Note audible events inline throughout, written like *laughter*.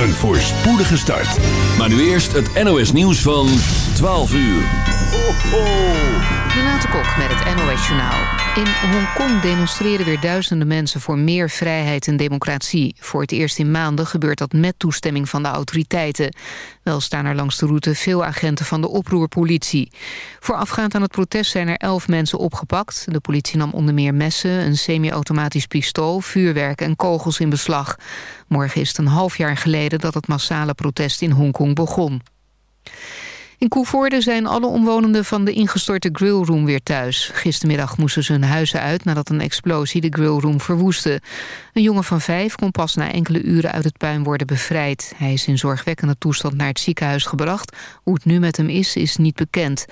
Een voorspoedige start. Maar nu eerst het NOS nieuws van 12 uur. Ho, ho. Renate Kok met het NOS Journaal. In Hongkong demonstreren weer duizenden mensen voor meer vrijheid en democratie. Voor het eerst in maanden gebeurt dat met toestemming van de autoriteiten. Wel staan er langs de route veel agenten van de oproerpolitie. Voorafgaand aan het protest zijn er elf mensen opgepakt. De politie nam onder meer messen, een semi-automatisch pistool, vuurwerk en kogels in beslag. Morgen is het een half jaar geleden dat het massale protest in Hongkong begon. In Koevoorde zijn alle omwonenden van de ingestorte grillroom weer thuis. Gistermiddag moesten ze hun huizen uit nadat een explosie de grillroom verwoestte. Een jongen van vijf kon pas na enkele uren uit het puin worden bevrijd. Hij is in zorgwekkende toestand naar het ziekenhuis gebracht. Hoe het nu met hem is, is niet bekend.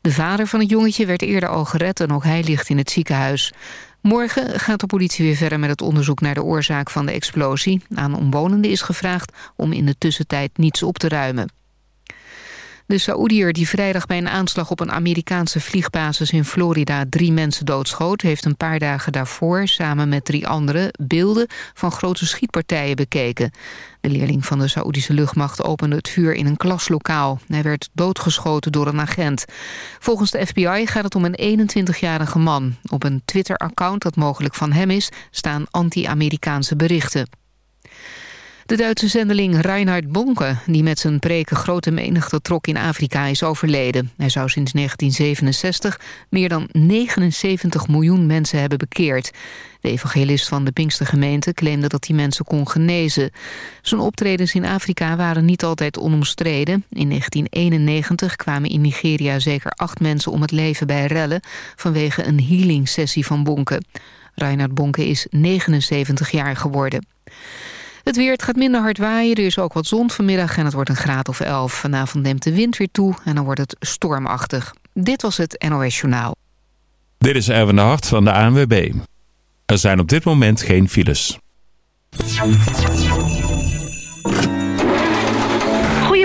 De vader van het jongetje werd eerder al gered en ook hij ligt in het ziekenhuis. Morgen gaat de politie weer verder met het onderzoek naar de oorzaak van de explosie. Aan omwonenden is gevraagd om in de tussentijd niets op te ruimen. De Saoediër die vrijdag bij een aanslag op een Amerikaanse vliegbasis in Florida drie mensen doodschoot, heeft een paar dagen daarvoor samen met drie anderen beelden van grote schietpartijen bekeken. De leerling van de Saoedische luchtmacht opende het vuur in een klaslokaal. Hij werd doodgeschoten door een agent. Volgens de FBI gaat het om een 21-jarige man. Op een Twitter-account dat mogelijk van hem is, staan anti-Amerikaanse berichten. De Duitse zendeling Reinhard Bonke, die met zijn preken grote menigte trok in Afrika, is overleden. Hij zou sinds 1967 meer dan 79 miljoen mensen hebben bekeerd. De evangelist van de Pinkstergemeente claimde dat hij mensen kon genezen. Zijn optredens in Afrika waren niet altijd onomstreden. In 1991 kwamen in Nigeria zeker acht mensen om het leven bij rellen... vanwege een healing sessie van Bonke. Reinhard Bonke is 79 jaar geworden. Het weer, gaat minder hard waaien. Er is ook wat zon vanmiddag en het wordt een graad of 11. Vanavond neemt de wind weer toe en dan wordt het stormachtig. Dit was het NOS Journaal. Dit is Erwin de Hart van de ANWB. Er zijn op dit moment geen files.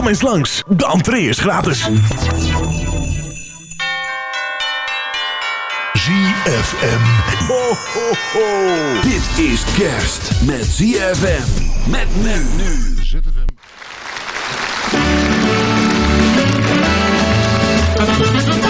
Kom eens langs, de entree is gratis. ZFM. Ho, ho, ho. Dit is kerst met ZFM. Met men nu. Het lekker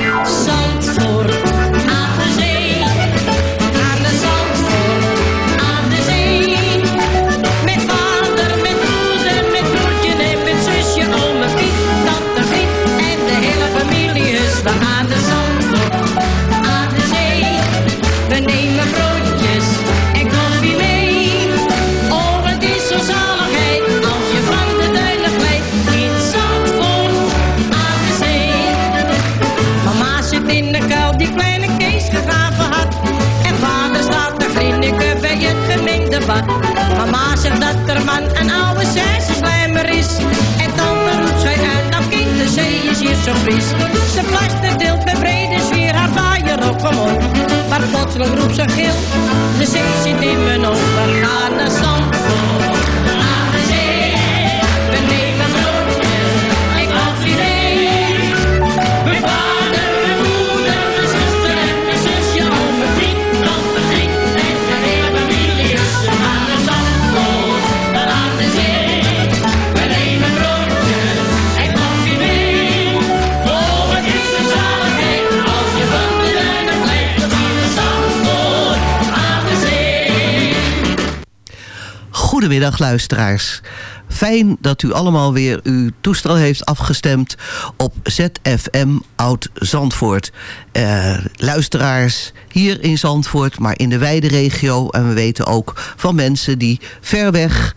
Roept ze gil, de zee zit in Goedemiddag luisteraars. Fijn dat u allemaal weer uw toestel heeft afgestemd op ZFM Oud Zandvoort. Eh, luisteraars hier in Zandvoort, maar in de wijde regio. En we weten ook van mensen die ver weg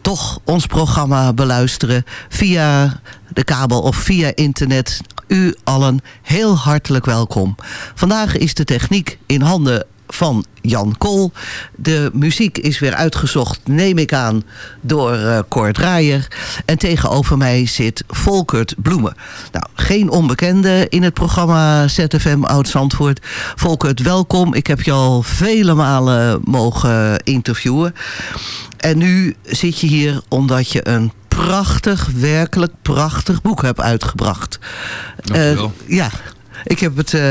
toch ons programma beluisteren via de kabel of via internet. U allen heel hartelijk welkom. Vandaag is de techniek in handen van Jan Kool. De muziek is weer uitgezocht, neem ik aan, door uh, Cor Draaier. En tegenover mij zit Volkert Bloemen. Nou, geen onbekende in het programma ZFM Oud-Zandvoort. Volkert, welkom. Ik heb je al vele malen mogen interviewen. En nu zit je hier omdat je een prachtig, werkelijk prachtig boek hebt uitgebracht. Uh, ja, ik heb het, uh,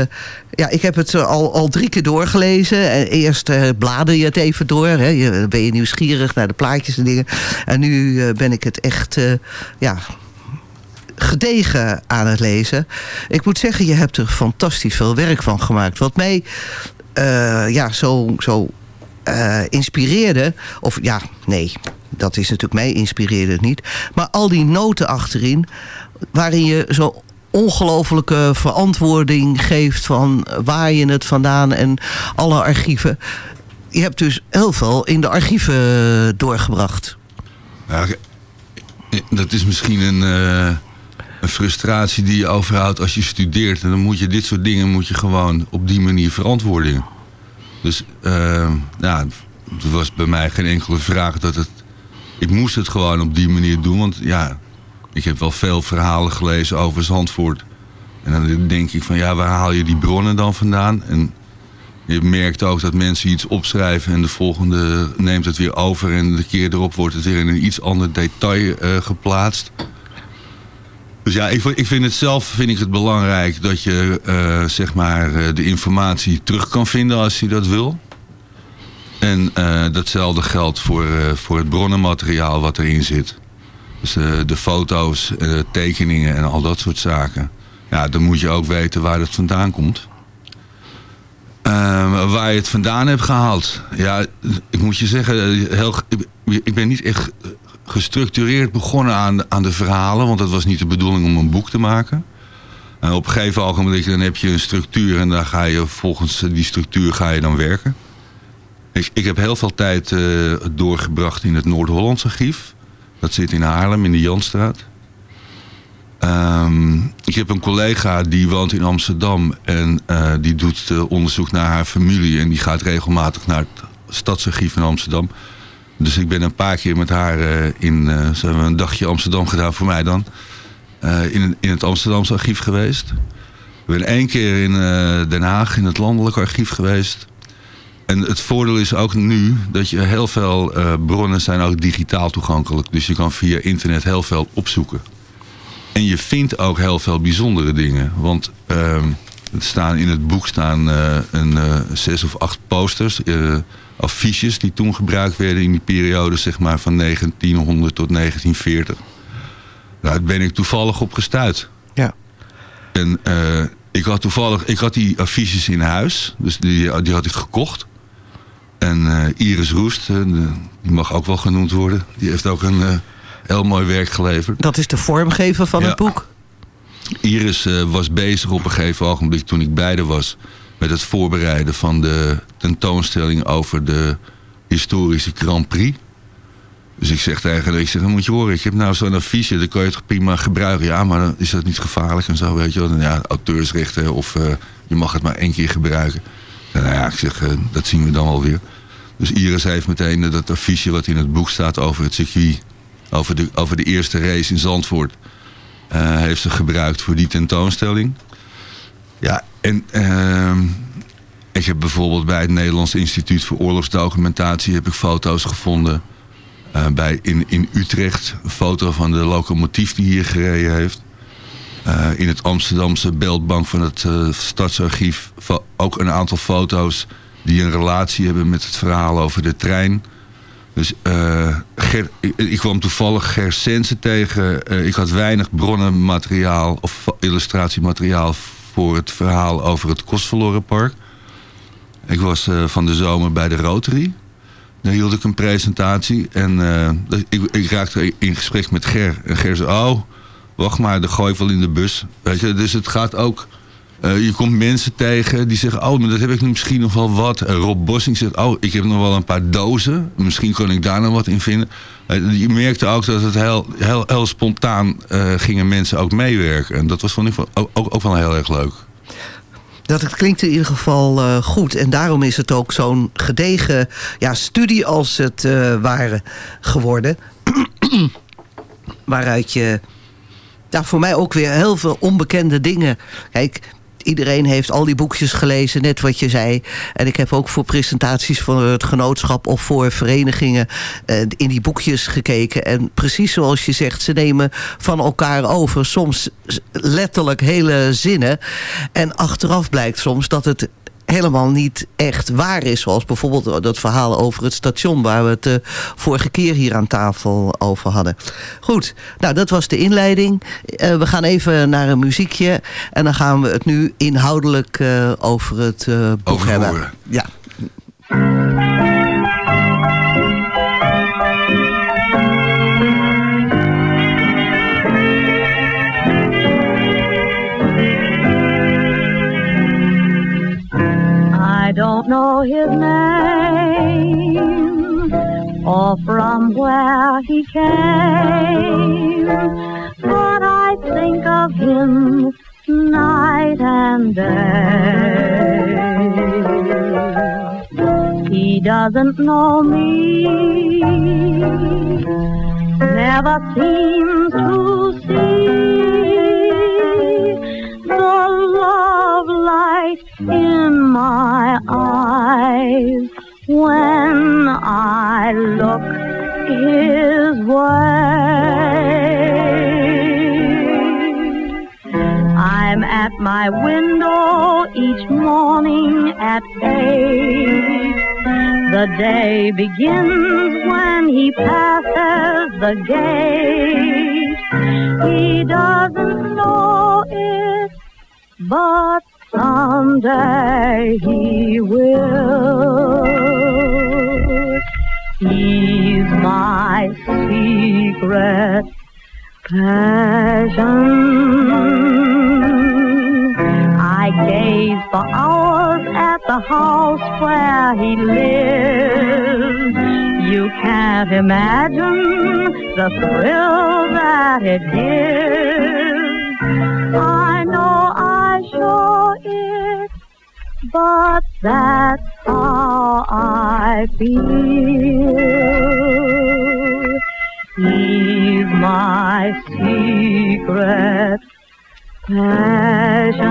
ja, ik heb het al, al drie keer doorgelezen. Eerst uh, blader je het even door. Hè. Je, ben je nieuwsgierig naar de plaatjes en dingen. En nu ben ik het echt ja, gedegen aan het lezen. Ik moet zeggen, je hebt er fantastisch veel werk van gemaakt. Wat mij ja, zo, zo inspireerde... of ja, nee, dat is natuurlijk mij inspireerde het niet. Maar al die noten achterin... waarin je zo ongelofelijke verantwoording geeft van waar je het vandaan en alle archieven. Je hebt dus heel veel in de archieven doorgebracht. Dat is misschien een, uh, een frustratie die je overhoudt als je studeert. En dan moet je dit soort dingen moet je gewoon op die manier verantwoordingen. Dus uh, ja, er was bij mij geen enkele vraag dat het... Ik moest het gewoon op die manier doen, want ja, ik heb wel veel verhalen gelezen over Zandvoort. En dan denk ik van ja, waar haal je die bronnen dan vandaan? En je merkt ook dat mensen iets opschrijven en de volgende neemt het weer over. En de keer erop wordt het weer in een iets ander detail uh, geplaatst. Dus ja, ik, ik, vind het zelf vind ik het belangrijk dat je uh, zeg maar uh, de informatie terug kan vinden als je dat wil. En datzelfde geldt voor, voor het bronnenmateriaal wat erin zit. Dus uh, de foto's, uh, tekeningen en al dat soort zaken. Ja, dan moet je ook weten waar het vandaan komt. Uh, waar je het vandaan hebt gehaald. Ja, ik moet je zeggen, heel, ik ben niet echt gestructureerd begonnen aan, aan de verhalen. Want het was niet de bedoeling om een boek te maken. En op een gegeven ogenblik dan heb je een structuur en dan ga je volgens die structuur ga je dan werken. Ik, heb heel veel tijd doorgebracht in het Noord-Hollands archief. Dat zit in Haarlem, in de Janstraat. Um, ik heb een collega die woont in Amsterdam. En uh, die doet uh, onderzoek naar haar familie. En die gaat regelmatig naar het stadsarchief in Amsterdam. Dus ik ben een paar keer met haar uh, in... ze hebben een dagje Amsterdam gedaan voor mij dan. in, in het Amsterdamse archief geweest. Ik ben één keer in Den Haag in het landelijk archief geweest. En het voordeel is ook nu dat je heel veel uh, bronnen zijn ook digitaal toegankelijk. Dus je kan via internet heel veel opzoeken. En je vindt ook heel veel bijzondere dingen. Want uh, er staan in het boek staan uh, een uh, zes of acht posters, affiches die toen gebruikt werden in die periode zeg maar van 1900 tot 1940. Daar ben ik toevallig op gestuurd. Ja. En eh, ik had toevallig, ik had die affiches in huis. Dus die, die had ik gekocht. En eh, Iris Roest, eh, die mag ook wel genoemd worden. Die heeft ook een eh, heel mooi werk geleverd. Dat is de vormgever van Ja. het boek. Iris was bezig op een gegeven ogenblik toen ik haar was... met het voorbereiden van de tentoonstelling over de historische Grand Prix. Dus ik zeg tegen haar, ik zeg, dan moet je horen, ik heb nou zo'n affiche, dan kan je het prima gebruiken. Ja, maar dan is dat niet gevaarlijk en zo, weet je wel. Ja, auteursrechten of je mag het maar één keer gebruiken. Nou ja, ik zeg, eh, dat zien we dan wel weer. Dus Iris heeft meteen eh, dat affiche wat in het boek staat over het circuit... over de, over de eerste race in Zandvoort... eh, heeft ze gebruikt voor die tentoonstelling. Ja, en ehm, ik heb bijvoorbeeld bij het Nederlands Instituut voor Oorlogsdocumentatie... heb ik foto's gevonden bij, in, in Utrecht. Een foto van de locomotief die hier gereden heeft. Eh, in het Amsterdamse beeldbank van het eh, Stadsarchief... ook een aantal foto's die een relatie hebben met het verhaal over de trein... Dus Ger, ik, kwam toevallig Ger Sensen tegen. Ik had weinig bronnenmateriaal of illustratiemateriaal voor het verhaal over het Kostverlorenpark. Ik was van de zomer bij de Rotary. Daar hield ik een presentatie. En ik, ik raakte in gesprek met Ger. En Ger zei, oh, wacht maar, de gooi wel in de bus. Weet je, dus het gaat ook... eh, je komt mensen tegen die zeggen, oh, maar dat heb ik misschien nog wel wat. En Rob Bossing zegt, oh, ik heb nog wel een paar dozen. Misschien kan ik daar nog wat in vinden. Eh, je merkte ook dat het heel, heel, heel spontaan eh, gingen mensen ook meewerken. En dat was vond ik ook, ook, ook wel heel erg leuk. Dat het klinkt in ieder geval goed. En daarom is het ook zo'n gedegen ja, studie als het ware geworden. *clears throat* Waaruit je ja, voor mij ook weer heel veel onbekende dingen... Kijk, iedereen heeft al die boekjes gelezen, net wat je zei. En ik heb ook voor presentaties van het genootschap... of voor verenigingen eh, in die boekjes gekeken. En precies zoals je zegt, ze nemen van elkaar over. Soms letterlijk hele zinnen. En achteraf blijkt soms dat het helemaal niet echt waar is. Zoals bijvoorbeeld dat verhaal over het station... waar we het de vorige keer hier aan tafel over hadden. Goed, nou dat was de inleiding. Eh, we gaan even naar een muziekje. En dan gaan we het nu inhoudelijk eh, over het eh, boek Over hebben. Ja. Don't know his name or from where he came, but I think of him night and day. He doesn't know me, never seems to see the love light in my eyes when I look his way. I'm at my window each morning at eight. The day begins when he passes the gate. He doesn't know it, but someday he will. He's my secret passion. I gaze for hours at the house where he lives. You can't imagine the thrill that it gives. I Show it, but that's how I feel. He's my secret passion.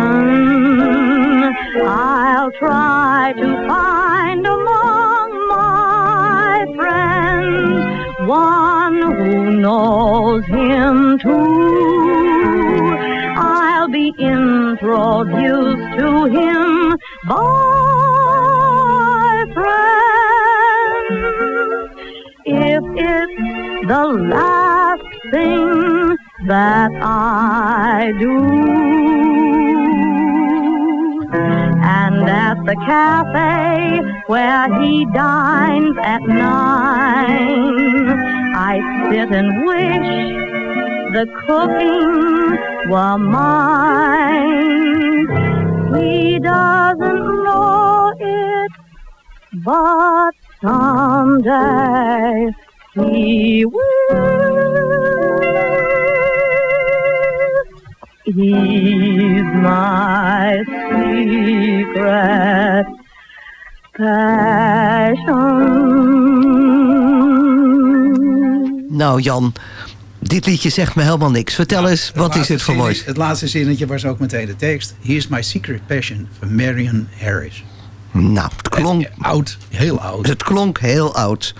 I'll try to find among my friends one who knows him too. Introduced to him by friends. If it's the last thing that I do. And at the cafe where he dines at nine, I sit and wish the cooking were mine. He doesn't know it, but someday he will. He's my secret passion. Nou Jan, dit liedje zegt me helemaal niks. Vertel eens, wat is het voor moois? Het laatste zinnetje was ook meteen de tekst. Here's my secret passion van Marion Harris. Nou, het klonk... Oud, heel oud. Het klonk heel oud.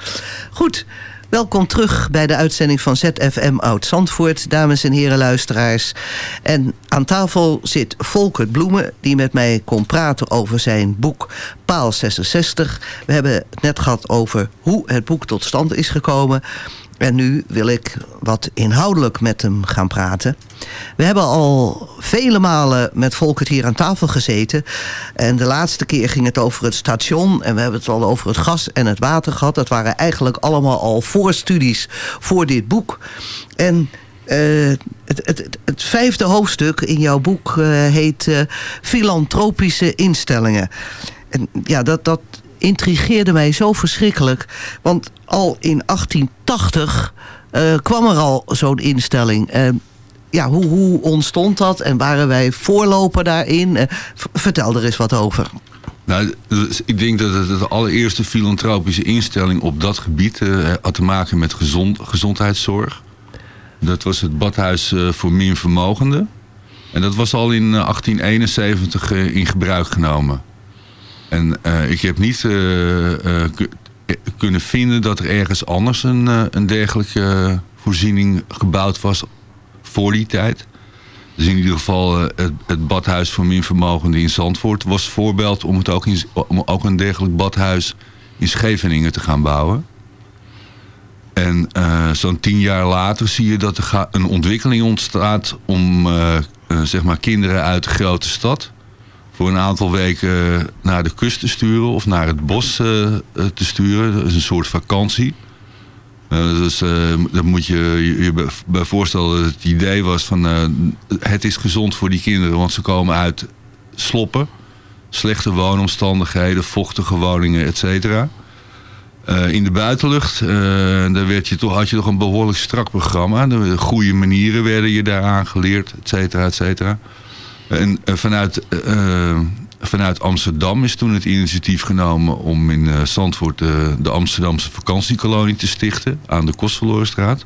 Goed, welkom terug bij de uitzending van ZFM Oud Zandvoort, dames en heren luisteraars. En aan tafel zit Volkert Bloemen, die met mij kon praten over zijn boek Paal 66. We hebben het net gehad over hoe het boek tot stand is gekomen. En nu wil ik wat inhoudelijk met hem gaan praten. We hebben al vele malen met Volkert hier aan tafel gezeten. En de laatste keer ging het over het station. En we hebben het al over het gas en het water gehad. Dat waren eigenlijk allemaal al voorstudies voor dit boek. En eh, het, het, het, vijfde hoofdstuk in jouw boek eh, heet eh, Filantropische instellingen. En ja, dat, dat intrigeerde mij zo verschrikkelijk. Want al in 1880 eh, kwam er al zo'n instelling. Eh, ja, hoe, hoe ontstond dat en waren wij voorloper daarin? Eh, vertel er eens wat over. Nou, dus ik denk dat het de allereerste filantropische instelling op dat gebied had te maken met gezond, gezondheidszorg. Dat was het badhuis voor minvermogenden. En dat was al in eh, 1871 eh, in gebruik genomen. En eh, ik heb niet eh, eh, ku- kunnen vinden dat er ergens anders een, een dergelijke voorziening gebouwd was voor die tijd. Dus in ieder geval het, het badhuis voor minvermogenden in Zandvoort was voorbeeld om, het ook, om ook een dergelijk badhuis in Scheveningen te gaan bouwen. En zo'n tien jaar later zie je dat er een ontwikkeling ontstaat om zeg maar kinderen uit de grote stad voor een aantal weken naar de kust te sturen of naar het bos eh, eh, te sturen. Dat is een soort vakantie. Eh, dus eh, dan moet je je bij- voorstellen dat het idee was van eh, het is gezond voor die kinderen, want ze komen uit sloppen, slechte woonomstandigheden, vochtige woningen, et cetera. Eh, in de buitenlucht, eh, daar werd je toch, had je toch een behoorlijk strak programma. De goede manieren werden je daar aangeleerd, et cetera, et cetera. En eh, vanuit, eh, vanuit Amsterdam is toen het initiatief genomen om in eh, Zandvoort eh, de Amsterdamse vakantiekolonie te stichten aan de Kostverlorenstraat.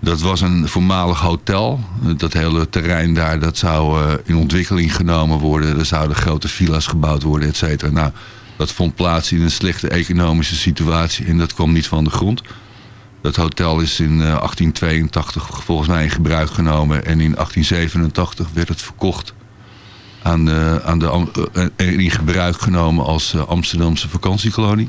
Dat was een voormalig hotel. Dat hele terrein daar dat zou eh, in ontwikkeling genomen worden. Er zouden grote villa's gebouwd worden, et cetera. Nou, dat vond plaats in een slechte economische situatie en dat kwam niet van de grond. Dat hotel is in eh, 1882 volgens mij in gebruik genomen. En in 1887 werd het verkocht aan de, aan de, eh, eh, in gebruik genomen als eh, Amsterdamse vakantiekolonie.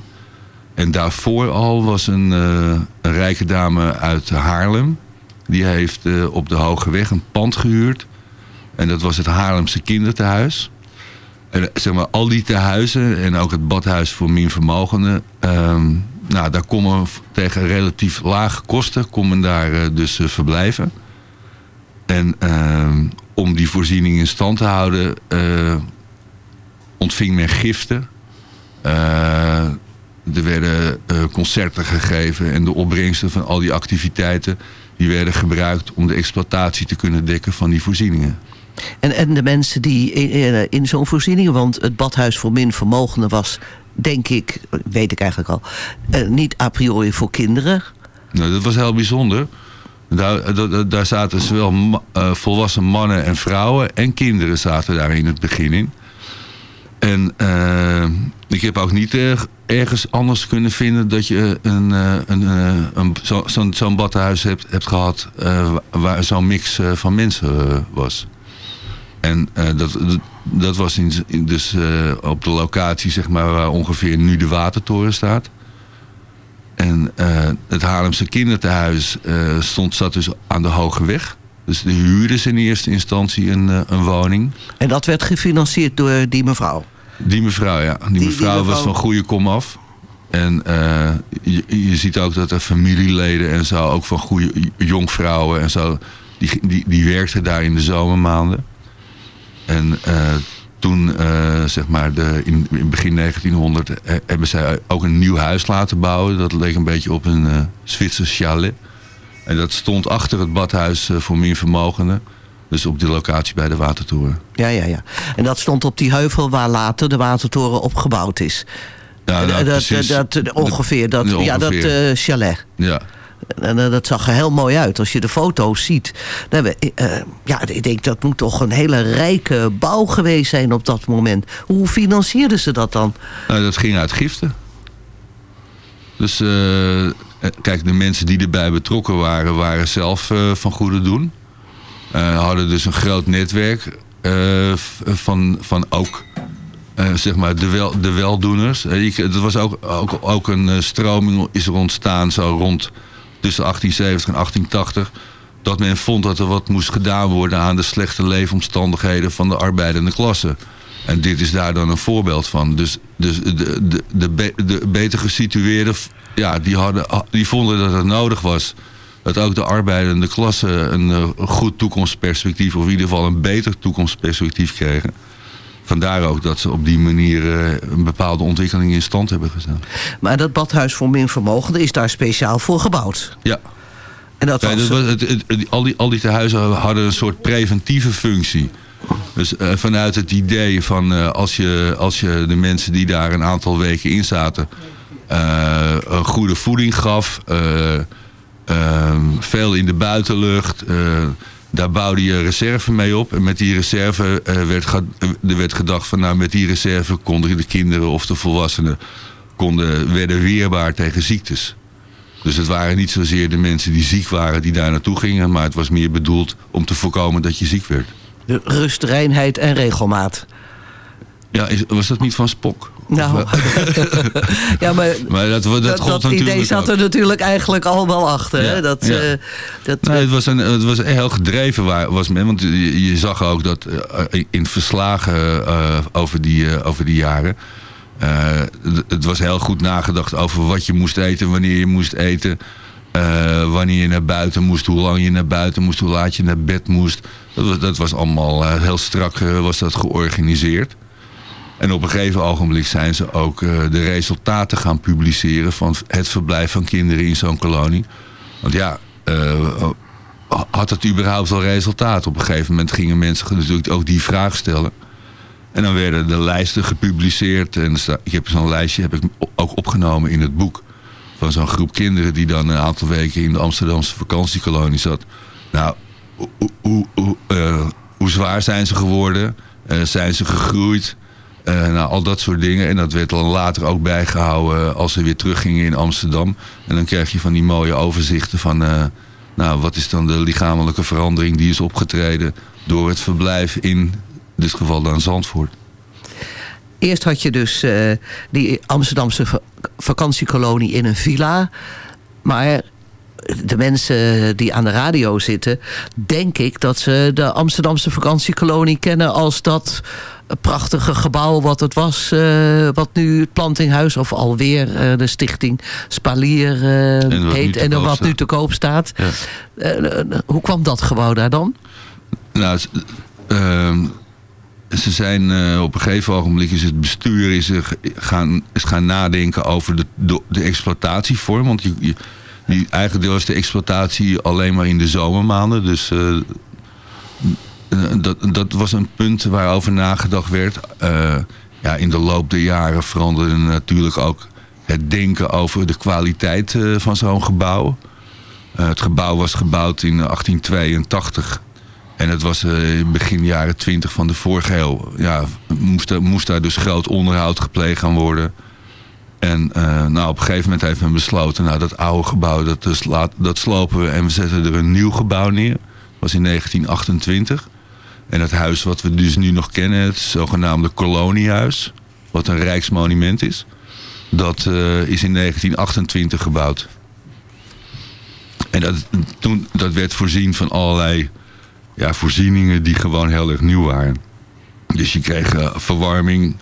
En daarvoor al was een, eh, rijke dame uit Haarlem. Die heeft eh, op de Hoge Weg een pand gehuurd. En dat was het Haarlemse kindertehuis. En eh, zeg maar, al die tehuizen en ook het badhuis voor minvermogenden... ehm nou, daar kon men v- tegen relatief lage kosten kon men daar eh, dus eh, verblijven. En ehm, om die voorziening in stand te houden... eh, ontving men giften. Er werden concerten gegeven en de opbrengsten van al die activiteiten... die werden gebruikt om de exploitatie te kunnen dekken van die voorzieningen. En, en de mensen die in, in, in zo'n voorziening... want het badhuis voor minvermogenden was, denk ik, weet ik eigenlijk al... eh, niet a priori voor kinderen. Nou, dat was heel bijzonder. Daar, daar, daar zaten zowel eh, volwassen mannen en vrouwen en kinderen zaten daar in het begin in. En eh, ik heb ook niet erg- ergens anders kunnen vinden dat je een, eh, een, eh, een, zo- zo'n badhuis hebt, hebt gehad eh, wa- waar zo'n mix eh, van mensen eh, was. En eh, dat, dat, was in, dus eh, op de locatie zeg maar, waar ongeveer nu de watertoren staat. En eh, het Haarlemse kinderthuis stond, zat dus aan de Hoge Weg. Dus de huurden ze in eerste instantie een, een woning. En dat werd gefinancierd door die mevrouw? Die mevrouw, ja. Die, die mevrouw, was mevrouw- van goede kom af. En je, je ziet ook dat er familieleden en zo, ook van goede jonkvrouwen en zo, die, die, die werkten daar in de zomermaanden. En eh, toen, eh, zeg maar, de, in, in begin 1900 eh, hebben zij ook een nieuw huis laten bouwen. Dat leek een beetje op een eh Zwitsers chalet. En dat stond achter het badhuis voor minvermogenden. Dus op de locatie bij de Watertoren. Ja, ja, ja. En dat stond op die heuvel waar later de watertoren opgebouwd is. Ja, nou, dat, precies. dat, dat- ongeveer, dat, Ja, ja, dat chalet. Ja. En eh, dat zag er heel mooi uit. Als je de foto's ziet. We, eh, ja, ik denk dat moet toch een hele rijke bouw geweest zijn op dat moment. Hoe financierden ze dat dan? Dat ging uit giften. Dus eh, eh, kijk, de mensen die erbij betrokken waren, waren zelf eh, van goede doen. Eh, hadden dus een groot netwerk eh, van, van ook eh, zeg maar de, wel, de weldoeners. Eh, je- Er was ook, ook, ook een eh, stroming is er ontstaan zo rond tussen 1870 en 1880. Dat men vond dat er wat moest gedaan worden aan de slechte leefomstandigheden van de arbeidende klasse. En dit is daar dan een voorbeeld van. Dus, dus de, de, de, de beter gesitueerden, ja, die, hadden, die vonden dat het nodig was. Dat ook de arbeidende klasse een, eh, een goed toekomstperspectief, of in ieder geval een beter toekomstperspectief kregen. Vandaar ook dat ze op die manier eh, een bepaalde ontwikkeling in stand hebben gezet. Maar dat badhuis voor minvermogenden is daar speciaal voor gebouwd. Ja. En dat Ja, was, dat was het, het- het- al, die, al die tehuizen hadden een soort preventieve functie. Dus eh, vanuit het idee van eh, als, je, als je de mensen die daar een aantal weken in zaten... een goede voeding gaf, eh, eh, veel in de buitenlucht... eh, daar bouwde je reserve mee op. En met die reserve eh, werd, ge- er werd gedacht van... nou, met die reserve konden de kinderen of de volwassenen... Konden, werden weerbaar tegen ziektes. Dus het waren niet zozeer de mensen die ziek waren die daar naartoe gingen... maar het was meer bedoeld om te voorkomen dat je ziek werd. de rust, reinheid en regelmaat. Ja, is, was dat niet van Spok? Nou, *laughs* ja, maar, Maar dat, dat, dat, idee zat ook. er natuurlijk eigenlijk al wel achter. hè? Dat, ja. eh, dat, Nee, het was, een, het was heel gedreven waar, was men. Want je, je zag ook dat eh, in verslagen eh, over, die, eh, over die jaren... eh, het- was heel goed nagedacht over wat je moest eten, wanneer je moest eten... eh, wanneer je naar buiten moest, hoe lang je naar buiten moest, hoe laat je naar bed moest. Dat was, dat was allemaal eh, heel strak eh, was dat georganiseerd. En op een gegeven ogenblik zijn ze ook eh, de resultaten gaan publiceren... van het verblijf van kinderen in zo'n kolonie. Want ja, eh, had het überhaupt wel resultaat? Op een gegeven moment gingen mensen natuurlijk ook die vraag stellen. En dan werden de lijsten gepubliceerd. En ik heb zo'n lijstje heb ik ook opgenomen in het boek. Van zo'n groep kinderen die dan een aantal weken in de Amsterdamse vakantiekolonie zat. Nou, hoe, hoe, hoe, eh, hoe zwaar zijn ze geworden? Eh, zijn ze gegroeid? Eh, nou, al dat soort dingen. En dat werd dan later ook bijgehouden als ze weer teruggingen in Amsterdam. En dan krijg je van die mooie overzichten van... eh, nou, wat is dan de lichamelijke verandering die is opgetreden... door het verblijf in dit geval dan Zandvoort. Eerst had je dus eh, die Amsterdamse va- vakantiekolonie in een villa. Maar de mensen die aan de radio zitten... denk ik dat ze de Amsterdamse vakantiekolonie kennen... als dat prachtige gebouw wat het was... eh, wat nu het Plantinghuis of alweer eh, de stichting Spalier eh, En heet... te en wat nu te koop staat. Ja. Eh, eh, hoe kwam dat gebouw daar dan? Nou, s- ehm, ze zijn eh, op een gegeven ogenblik is het bestuur is er gaan, is gaan nadenken over de, de, de exploitatievorm. Want je, je, die, eigenlijk was de exploitatie alleen maar in de zomermaanden. Dus eh, eh, dat, dat was een punt waarover nagedacht werd. Eh, ja, in de loop der jaren veranderde natuurlijk ook het denken over de kwaliteit van zo'n gebouw. Het gebouw was gebouwd in 1882. En het was in begin jaren 20 van de vorige eeuw. Ja, moest, moest daar dus groot onderhoud gepleegd gaan worden. En eh, nou, op een gegeven moment heeft men besloten... nou, dat oude gebouw, dat, dus laat, dat slopen we en we zetten er een nieuw gebouw neer. Dat was in 1928. En het huis wat we dus nu nog kennen, het zogenaamde koloniehuis... wat een rijksmonument is... dat eh, is in 1928 gebouwd. En dat, toen, dat werd voorzien van allerlei ja, voorzieningen die gewoon heel erg nieuw waren. Dus je kreeg eh, verwarming,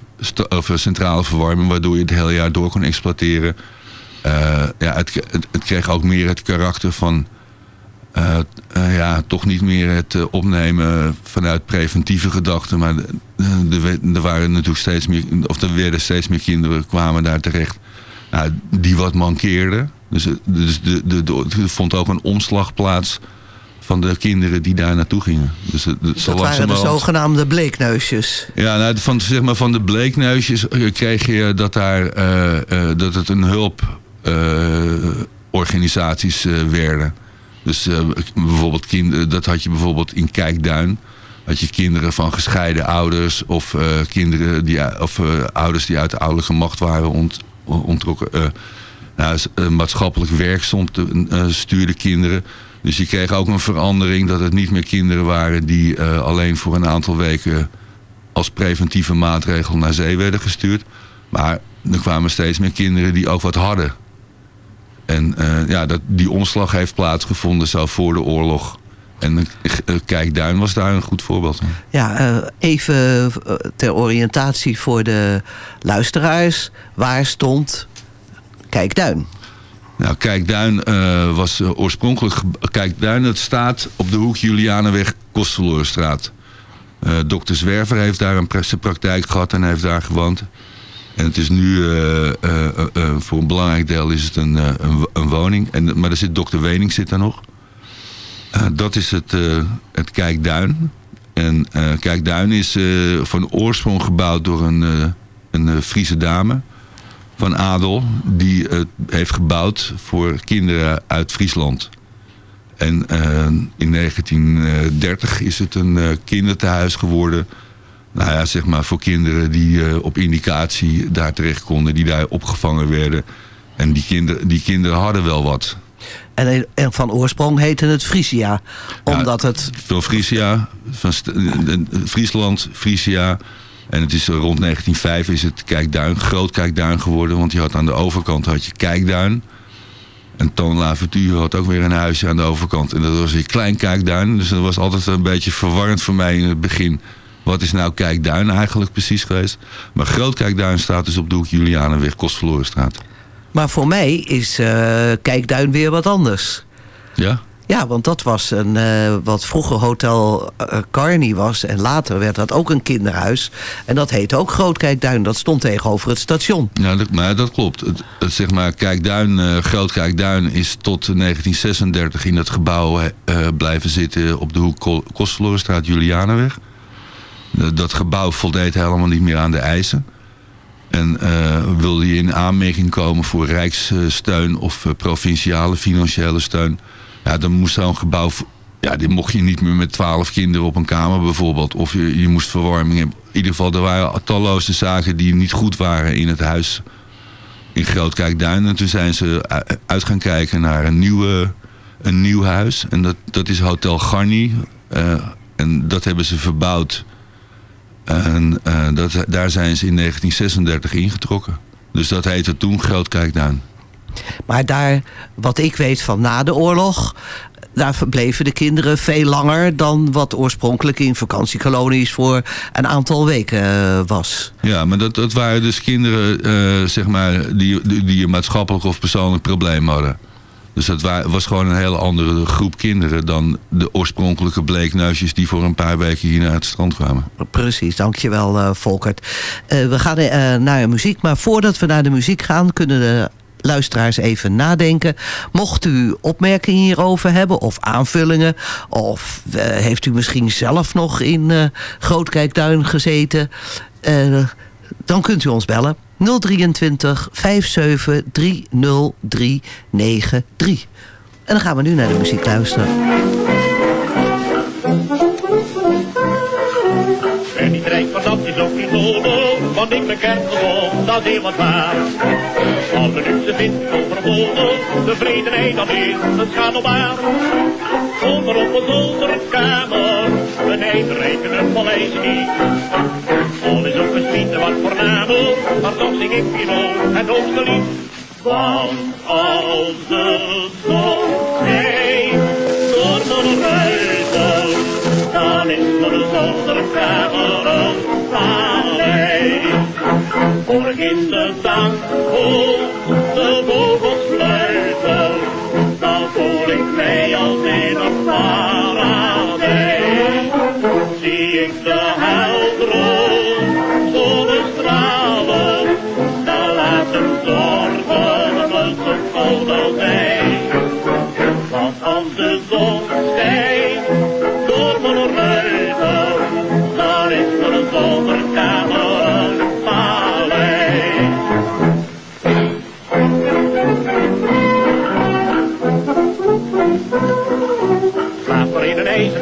of eh, centrale verwarming, waardoor je het hele jaar door kon exploiteren. Eh, ja, het, het, kreeg ook meer het karakter van eh, ja, toch niet meer het opnemen vanuit preventieve gedachten. Maar er waren natuurlijk steeds meer, of er werden steeds meer kinderen kwamen daar terecht. Nou, die wat mankeerden. Dus, dus de, de, de, er vond ook een omslag plaats van de kinderen die daar naartoe gingen. Dus, het- het- zo Dat waren de zogenaamde bleekneusjes. ja, nou, van, zeg maar, van de bleekneusjes eh, kreeg je dat, daar, eh, eh, dat het een hulporganisaties werden. Dus bijvoorbeeld kinderen, dat had je bijvoorbeeld in Kijkduin. Had je kinderen van gescheiden ouders of, kinderen die, of ouders die uit de ouderlijke macht waren ont, ontrokken. nou, maatschappelijk werk stond, stuurde kinderen. Dus je kreeg ook een verandering dat het niet meer kinderen waren die eh, alleen voor een aantal weken als preventieve maatregel naar zee werden gestuurd. Maar er kwamen steeds meer kinderen die ook wat hadden. En eh, ja, dat, die omslag heeft plaatsgevonden zo voor de oorlog. En eh, Kijkduin was daar een goed voorbeeld van. Ja, even ter oriëntatie voor de luisteraars. Waar stond Kijkduin? Nou, Kijkduin eh, was eh, oorspronkelijk... Kijkduin, het staat op de hoek Julianenweg, Kosteloorstraat. Eh Dokter Zwerver heeft daar een pra- zijn praktijk gehad en heeft daar gewoond. En het is nu, voor een belangrijk deel is het een, een, een woning. En, maar zit dokter Wening zit daar nog. Dat is het, het Kijkduin. En Kijkduin is van oorsprong gebouwd door een, een Friese dame van adel. Die het heeft gebouwd voor kinderen uit Friesland. En eh, in 1930 is het een kindertehuis geworden. Nou ja, zeg maar voor kinderen die eh, op indicatie daar terecht konden. Die daar opgevangen werden. En die, kinder, die kinderen hadden wel wat. En, en van oorsprong heette het Frisia. Omdat het... Van Frisia, van Friesland, Frisia. En het is rond 1905 is het Kijkduin, Groot Kijkduin geworden. Want je had aan de overkant had je Kijkduin. En Toon Lavertuur had ook weer een huisje aan de overkant. En dat was weer Klein Kijkduin. Dus dat was altijd een beetje verwarrend voor mij in het begin. Wat is nou Kijkduin eigenlijk precies geweest? Maar Groot Kijkduin staat dus op de hoek Julianenweg, Kostverlorenstraat. Maar voor mij is eh, Kijkduin weer wat anders. Ja? Ja, want dat was een, eh, wat vroeger Hotel eh, Carney was. En later werd dat ook een kinderhuis. En dat heette ook Groot Kijkduin. Dat stond tegenover het station. Ja, dat, maar dat klopt. Het, het, zeg maar, Kijkduin, eh, Groot Kijkduin is tot 1936 in het gebouw blijven zitten op de hoek Ko- Kostverlorenstraat Julianenweg. Dat gebouw voldeed helemaal niet meer aan de eisen. En wilde je in aanmerking komen voor rijkssteun of provinciale financiële steun. Ja, dan moest zo'n gebouw... Ja, die mocht je niet meer met twaalf kinderen op een kamer bijvoorbeeld. Of je, je moest verwarming hebben. In ieder geval, er waren talloze zaken die niet goed waren in het huis in Grootkijkduin. En toen zijn ze uit gaan kijken naar een, nieuwe, een nieuw huis. En dat, dat is Hotel Garni. Eh, en dat hebben ze verbouwd. En eh, dat, daar zijn ze in 1936 ingetrokken. Dus dat heette toen Grootkijkduin. Maar daar, wat ik weet van na de oorlog... daar verbleven de kinderen veel langer... dan wat oorspronkelijk in vakantiekolonies voor een aantal weken eh, was. Ja, maar dat, dat waren dus kinderen eh, zeg maar, die, die, die een maatschappelijk of persoonlijk probleem hadden. Dus dat wa- was gewoon een hele andere groep kinderen dan de oorspronkelijke bleekneusjes die voor een paar weken hier naar het strand kwamen. Precies, dankjewel eh Volkert. Eh, we gaan eh, naar muziek, maar voordat we naar de muziek gaan... kunnen de luisteraars even nadenken. Mocht u opmerkingen hierover hebben of aanvullingen... of eh, heeft u misschien zelf nog in eh Grootkijkduin gezeten... eh, dan kunt u ons bellen. 023 57 30393. En dan gaan we nu naar de muziek luisteren. Dat is ook niet want ik ben kerstgeboom, dat is heel wat waar. Alle luxe vind ik overbodig, tevredenheid dat is een schandelbaar. Onder op een zolderkamer, een eindrekenen paleis niet. Al is ook misschien wat voornamer, maar toch zing ik hier het hoogste lied. Want als de zon door mijn ruiten, zonder kamer alleen. Hoor in de dag de vogels fluiten, dan voel ik mij als in een paradijs. Zie ik de heldere zonnestralen, dan laten zorgen zo koud zijn.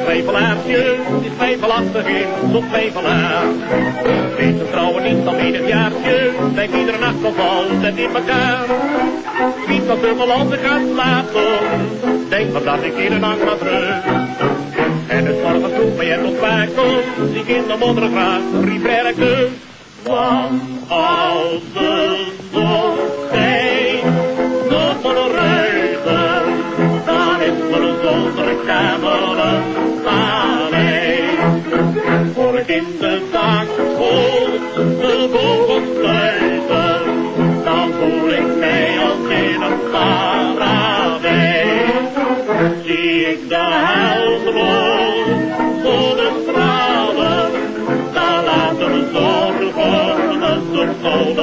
Twijfelaartje, die twijfelachtig in zo'n twijfelaar. Weet ze trouwen niet al menig jaartje, denk iedere nacht nog altijd in elkaar. Niet dat dubbel gaat slapen, denk maar dat ik iedere nacht maar terug. En het morgen vroeg bij het ontwaken, zie ik in de graag drie werken. Want als de vogels fluiten, dan voel ik mij als in een paradijs. Zie ik de heldere zonnestralen, dan laten zorgen me zo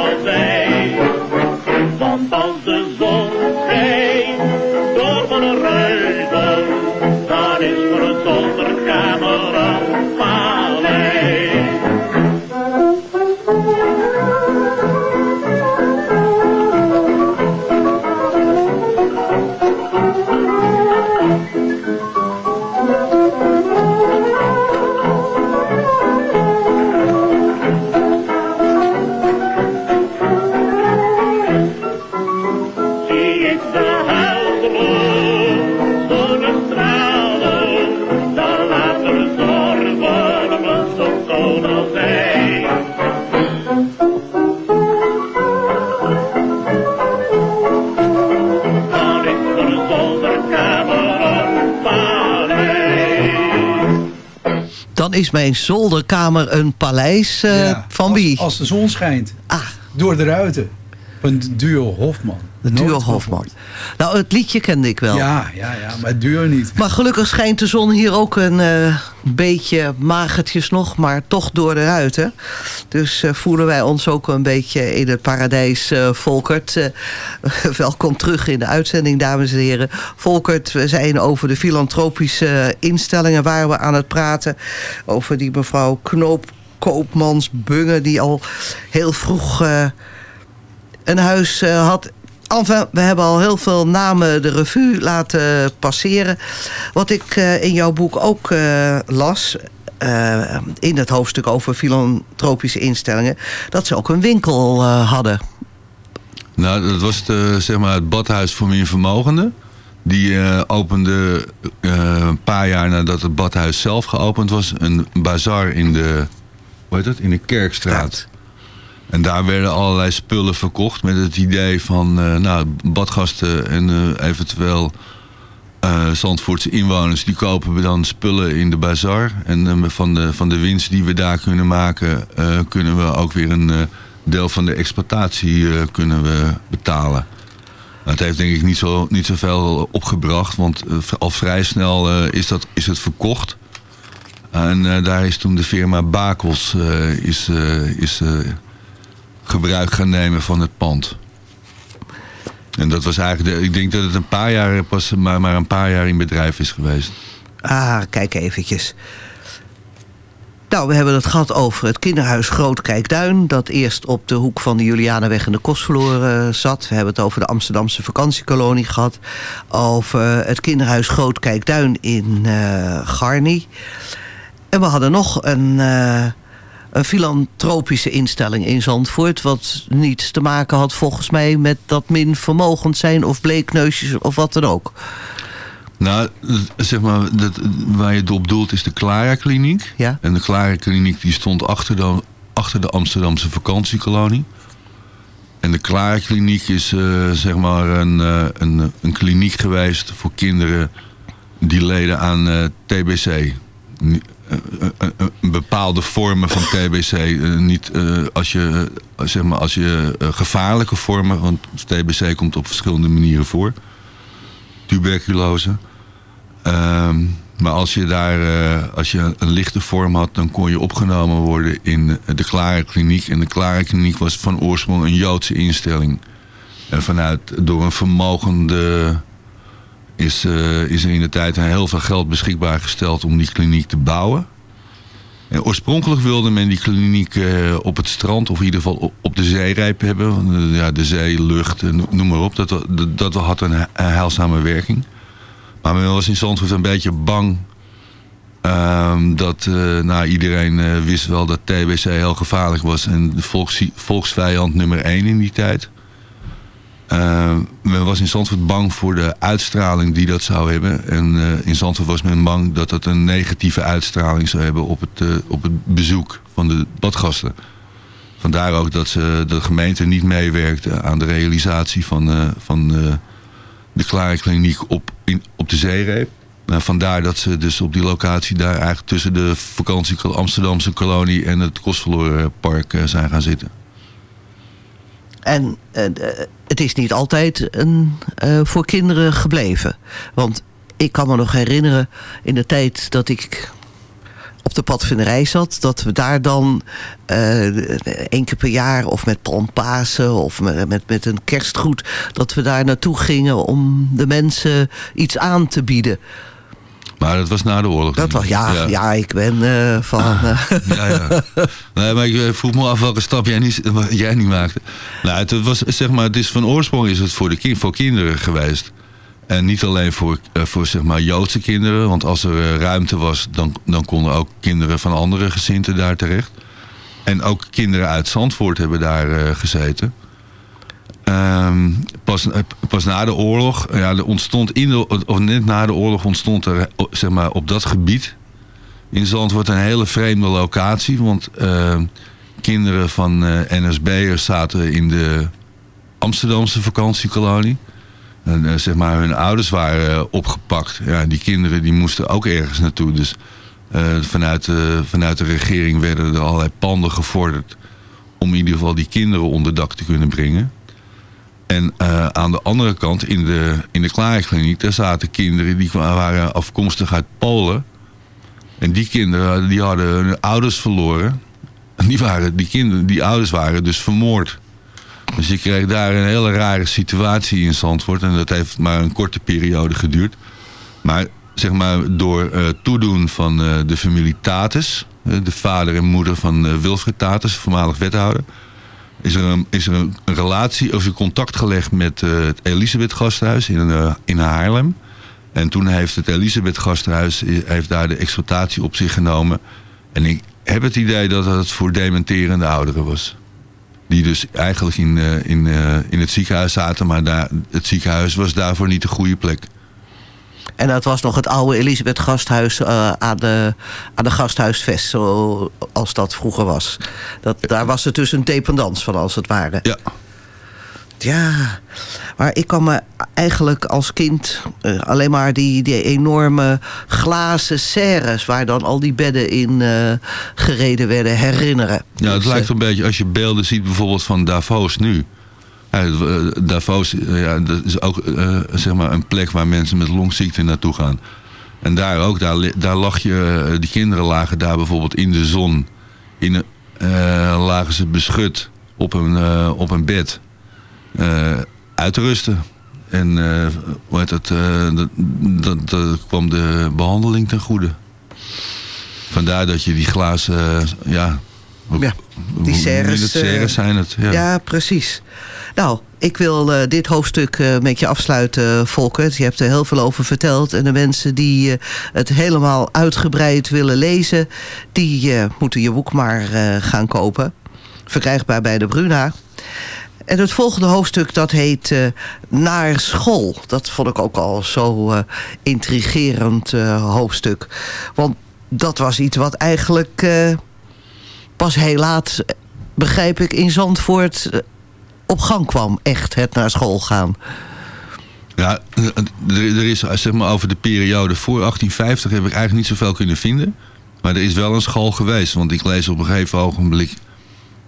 is mijn zolderkamer een paleis eh, Ja, van als- wie? Als de zon schijnt. Ah. Door de ruiten. Een duo Hofman. De duo Hofman. Nou, het liedje kende ik wel. Ja, ja, ja, maar het duo niet. Maar gelukkig schijnt de zon hier ook een eh, beetje magertjes nog, maar toch door de ruiten. Dus eh, voelen wij ons ook een beetje in het paradijs, eh, Volkert. Eh, *laughs* welkom terug in de uitzending, dames en heren. Volkert, we zijn over de filantropische instellingen waar we aan het praten. Over die mevrouw Knoop Koopmans Bunge, die al heel vroeg een huis had Enfin, we hebben al heel veel namen de revue laten passeren. Wat ik in jouw boek ook las... eh, in het hoofdstuk over filantropische instellingen... dat ze ook een winkel eh, hadden. Nou, dat was de, zeg maar het badhuis voor meer vermogenden. Die eh, opende een paar jaar nadat het badhuis zelf geopend was... een bazaar in de, hoe heet dat? In de Kerkstraat. En daar werden allerlei spullen verkocht met het idee van... nou, badgasten en eventueel eh Zandvoortse inwoners... die kopen we dan spullen in de bazaar. En eh, van, de, van de winst die we daar kunnen maken... eh, kunnen we ook weer een deel van de exploitatie kunnen we betalen. Nou, het heeft denk ik niet, zo, niet zoveel opgebracht... want al vrij snel is, dat, is het verkocht... En daar is toen de firma Bakels is, is, gebruik gaan nemen van het pand. En dat was eigenlijk, ik denk dat het een paar jaar pas, maar, maar een paar jaar in bedrijf is geweest. Ah, kijk eventjes. Nou, we hebben het gehad over het kinderhuis Groot Kijkduin... dat eerst op de hoek van de Julianenweg en de Kostverloor eh, zat. We hebben het over de Amsterdamse vakantiekolonie gehad. Over het kinderhuis Groot Kijkduin in eh Garni. En we hadden nog een, eh, een filantropische instelling in Zandvoort... wat niets te maken had volgens mij met dat min vermogend zijn... of bleekneusjes of wat dan ook. Nou, zeg maar, dat, waar je het op doelt is de Clara Kliniek. Ja. En de Clara Kliniek die stond achter de, achter de Amsterdamse vakantiekolonie. En de Clara Kliniek is eh, zeg maar een, eh, een, een kliniek geweest voor kinderen die leden aan eh, TBC. Bepaalde vormen van TBC. eh, niet eh, als je, eh, zeg maar, als je gevaarlijke vormen, want TBC komt op verschillende manieren voor. Tuberculose. Ehm, maar als je daar, als je een lichte vorm had, dan kon je opgenomen worden in de Klare Kliniek. En de Klare Kliniek was van oorsprong een Joodse instelling. En vanuit, door een vermogende is, eh, is er in de tijd heel veel geld beschikbaar gesteld om die kliniek te bouwen. En oorspronkelijk wilde men die kliniek eh, op het strand, of in ieder geval op, de zeerijp hebben. Eh, ja, de zee, lucht, no- noem maar op. Dat, dat, had een, he- een heilzame werking. Maar men was in Zandvoort een beetje bang ehm, dat eh, nou, iedereen wist wel dat TBC heel gevaarlijk was. En de volks, volksvijand nummer één in die tijd. Eh, men was in Zandvoort bang voor de uitstraling die dat zou hebben. En eh, in Zandvoort was men bang dat dat een negatieve uitstraling zou hebben op het, eh, op het bezoek van de badgasten. Vandaar ook dat ze, de gemeente niet meewerkte aan de realisatie van, van de Klare Kliniek op, in, op de zeereep. Vandaar dat ze dus op die locatie daar eigenlijk tussen de vakantie Amsterdamse kolonie en het Kostverlorenpark eh, zijn gaan zitten. En eh, het is niet altijd een, eh, voor kinderen gebleven. Want ik kan me nog herinneren in de tijd dat ik op de padvinderij zat... dat we daar dan eh één keer per jaar of met Palmpasen of met, met, met een kerstgoed... dat we daar naartoe gingen om de mensen iets aan te bieden. Maar dat was na de oorlog. Dat was, ja, ja. ik ben eh, van... eh, *laughs* Ja, ja. Nee, maar ik eh, vroeg me af welke stap jij niet, *laughs* jij niet maakte. Nou, het was, zeg maar, het is van oorsprong is het voor, de kind, voor kinderen geweest. En niet alleen voor, voor zeg maar, Joodse kinderen. Want als er ruimte was, dan, dan konden ook kinderen van andere gezinten daar terecht. En ook kinderen uit Zandvoort hebben daar gezeten. Ehm, pas, eh, pas na de oorlog, ja, er ontstond in of net na de oorlog ontstond er eh, zeg maar, op dat gebied in Zandvoort een hele vreemde locatie. Want eh, kinderen van eh, NSB'ers zaten in de Amsterdamse vakantiekolonie. En, zeg maar, hun ouders waren opgepakt. Ja, die kinderen die moesten ook ergens naartoe. Dus vanuit, de, vanuit de regering werden er allerlei panden gevorderd... om in ieder geval die kinderen onder dak te kunnen brengen. En eh, aan de andere kant, in de, in de Klaarkliniek... daar zaten kinderen die waren afkomstig uit Polen... En die kinderen die hadden hun ouders verloren. En die, waren, die, kinderen, die ouders waren dus vermoord. Dus je kreeg daar een hele rare situatie in Zandvoort. En dat heeft maar een korte periode geduurd. Maar zeg maar door eh, toedoen van eh, de familie Tatus... de vader en moeder van Wilfred Tatus, voormalig wethouder... is er een, is een, relatie, of een contact gelegd met eh, het Elisabeth Gasthuis in, eh, in Haarlem... En toen heeft het Elisabeth Gasthuis heeft daar de exploitatie op zich genomen. En ik heb het idee dat het voor dementerende ouderen was. Die dus eigenlijk in, eh, in, eh, in het ziekenhuis zaten, maar daar, het ziekenhuis was daarvoor niet de goede plek. En dat was nog het oude Elisabeth Gasthuis eh, aan, de, aan de Gasthuisvest, zoals dat vroeger was. Dat, daar was het dus een dependance van, als het ware. Ja. Ja, maar ik kan me eigenlijk als kind eh, alleen maar die, die enorme glazen serres... waar dan al die bedden in eh, gereden werden herinneren. Ja, het Dus, lijkt een beetje, als je beelden ziet bijvoorbeeld van Davos nu. Eh, Davos eh, ja, dat is ook eh, zeg maar een plek waar mensen met longziekte naartoe gaan. En daar ook, daar, daar lag je, die kinderen lagen daar bijvoorbeeld in de zon. In, lagen ze beschut op een, op een bed. uit te rusten. En eh, hoe heet het, dat, dat, dat kwam de behandeling ten goede. Vandaar dat je die glazen, ja... Ja, die serres zijn het, ja. Ja, precies. Nou, ik wil eh, dit hoofdstuk eh, met je afsluiten, Volkert. Je hebt er heel veel over verteld. En de mensen die eh, het helemaal uitgebreid willen lezen... die moeten je boek maar gaan kopen. Verkrijgbaar bij de Bruna. En het volgende hoofdstuk dat heet Naar school. Dat vond ik ook al zo intrigerend hoofdstuk. Want dat was iets wat eigenlijk pas heel laat, begrijp ik, in Zandvoort op gang kwam. Echt het naar school gaan. Ja, er, is zeg maar over de periode voor 1850 heb ik eigenlijk niet zoveel kunnen vinden. Maar er is wel een school geweest. Want ik lees op een gegeven ogenblik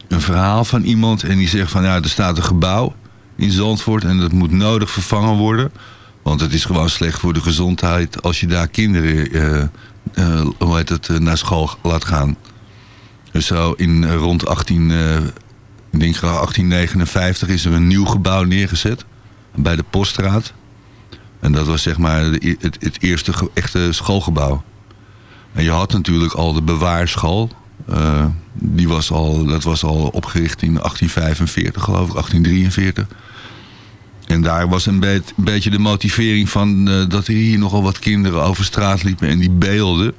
een verhaal van iemand. En die zegt van ja, er staat een gebouw in Zandvoort. En dat moet nodig vervangen worden. Want het is gewoon slecht voor de gezondheid als je daar kinderen eh, eh, hoe heet het, eh, naar school laat gaan. Dus zo in rond 18, eh, ik denk 1859 is er een nieuw gebouw neergezet. Bij de Poststraat. En dat was zeg maar het, het eerste echte schoolgebouw. En je had natuurlijk al de bewaarschool. Eh, die was al, dat was al opgericht in 1845 geloof ik, 1843. En daar was een, beet- een beetje de motivering van eh, dat er hier nogal wat kinderen over straat liepen en die beelden.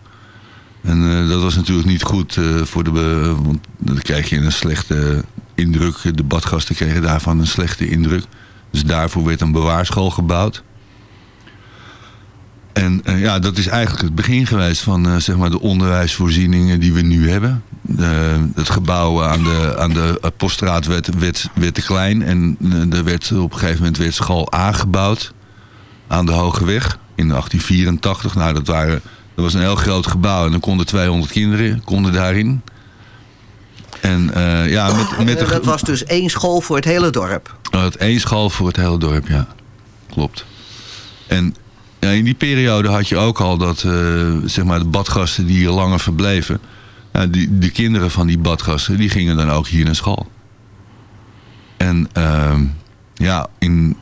En eh, dat was natuurlijk niet goed voor de... want dan kreeg je een slechte indruk. De badgasten kregen daarvan een slechte indruk. Dus daarvoor werd een bewaarschool gebouwd. En eh, ja, dat is eigenlijk het begin geweest van eh, zeg maar de onderwijsvoorzieningen die we nu hebben. Eh, het gebouw aan de, aan de poststraat werd, werd, werd te klein. En er werd, op een gegeven moment werd school A gebouwd aan de Hoge Weg in 1884. Nou, dat, was een heel groot gebouw en dan konden 200 kinderen konden daarin. En eh, ja, met, met de, Eh, dat was dus één school voor het hele dorp. Oh, het één school voor het hele dorp, ja. Klopt. En ja, in die periode had je ook al dat eh, zeg maar de badgasten die hier langer verbleven... die, de kinderen van die badgasten, die gingen dan ook hier naar school. En ehm, ja, in,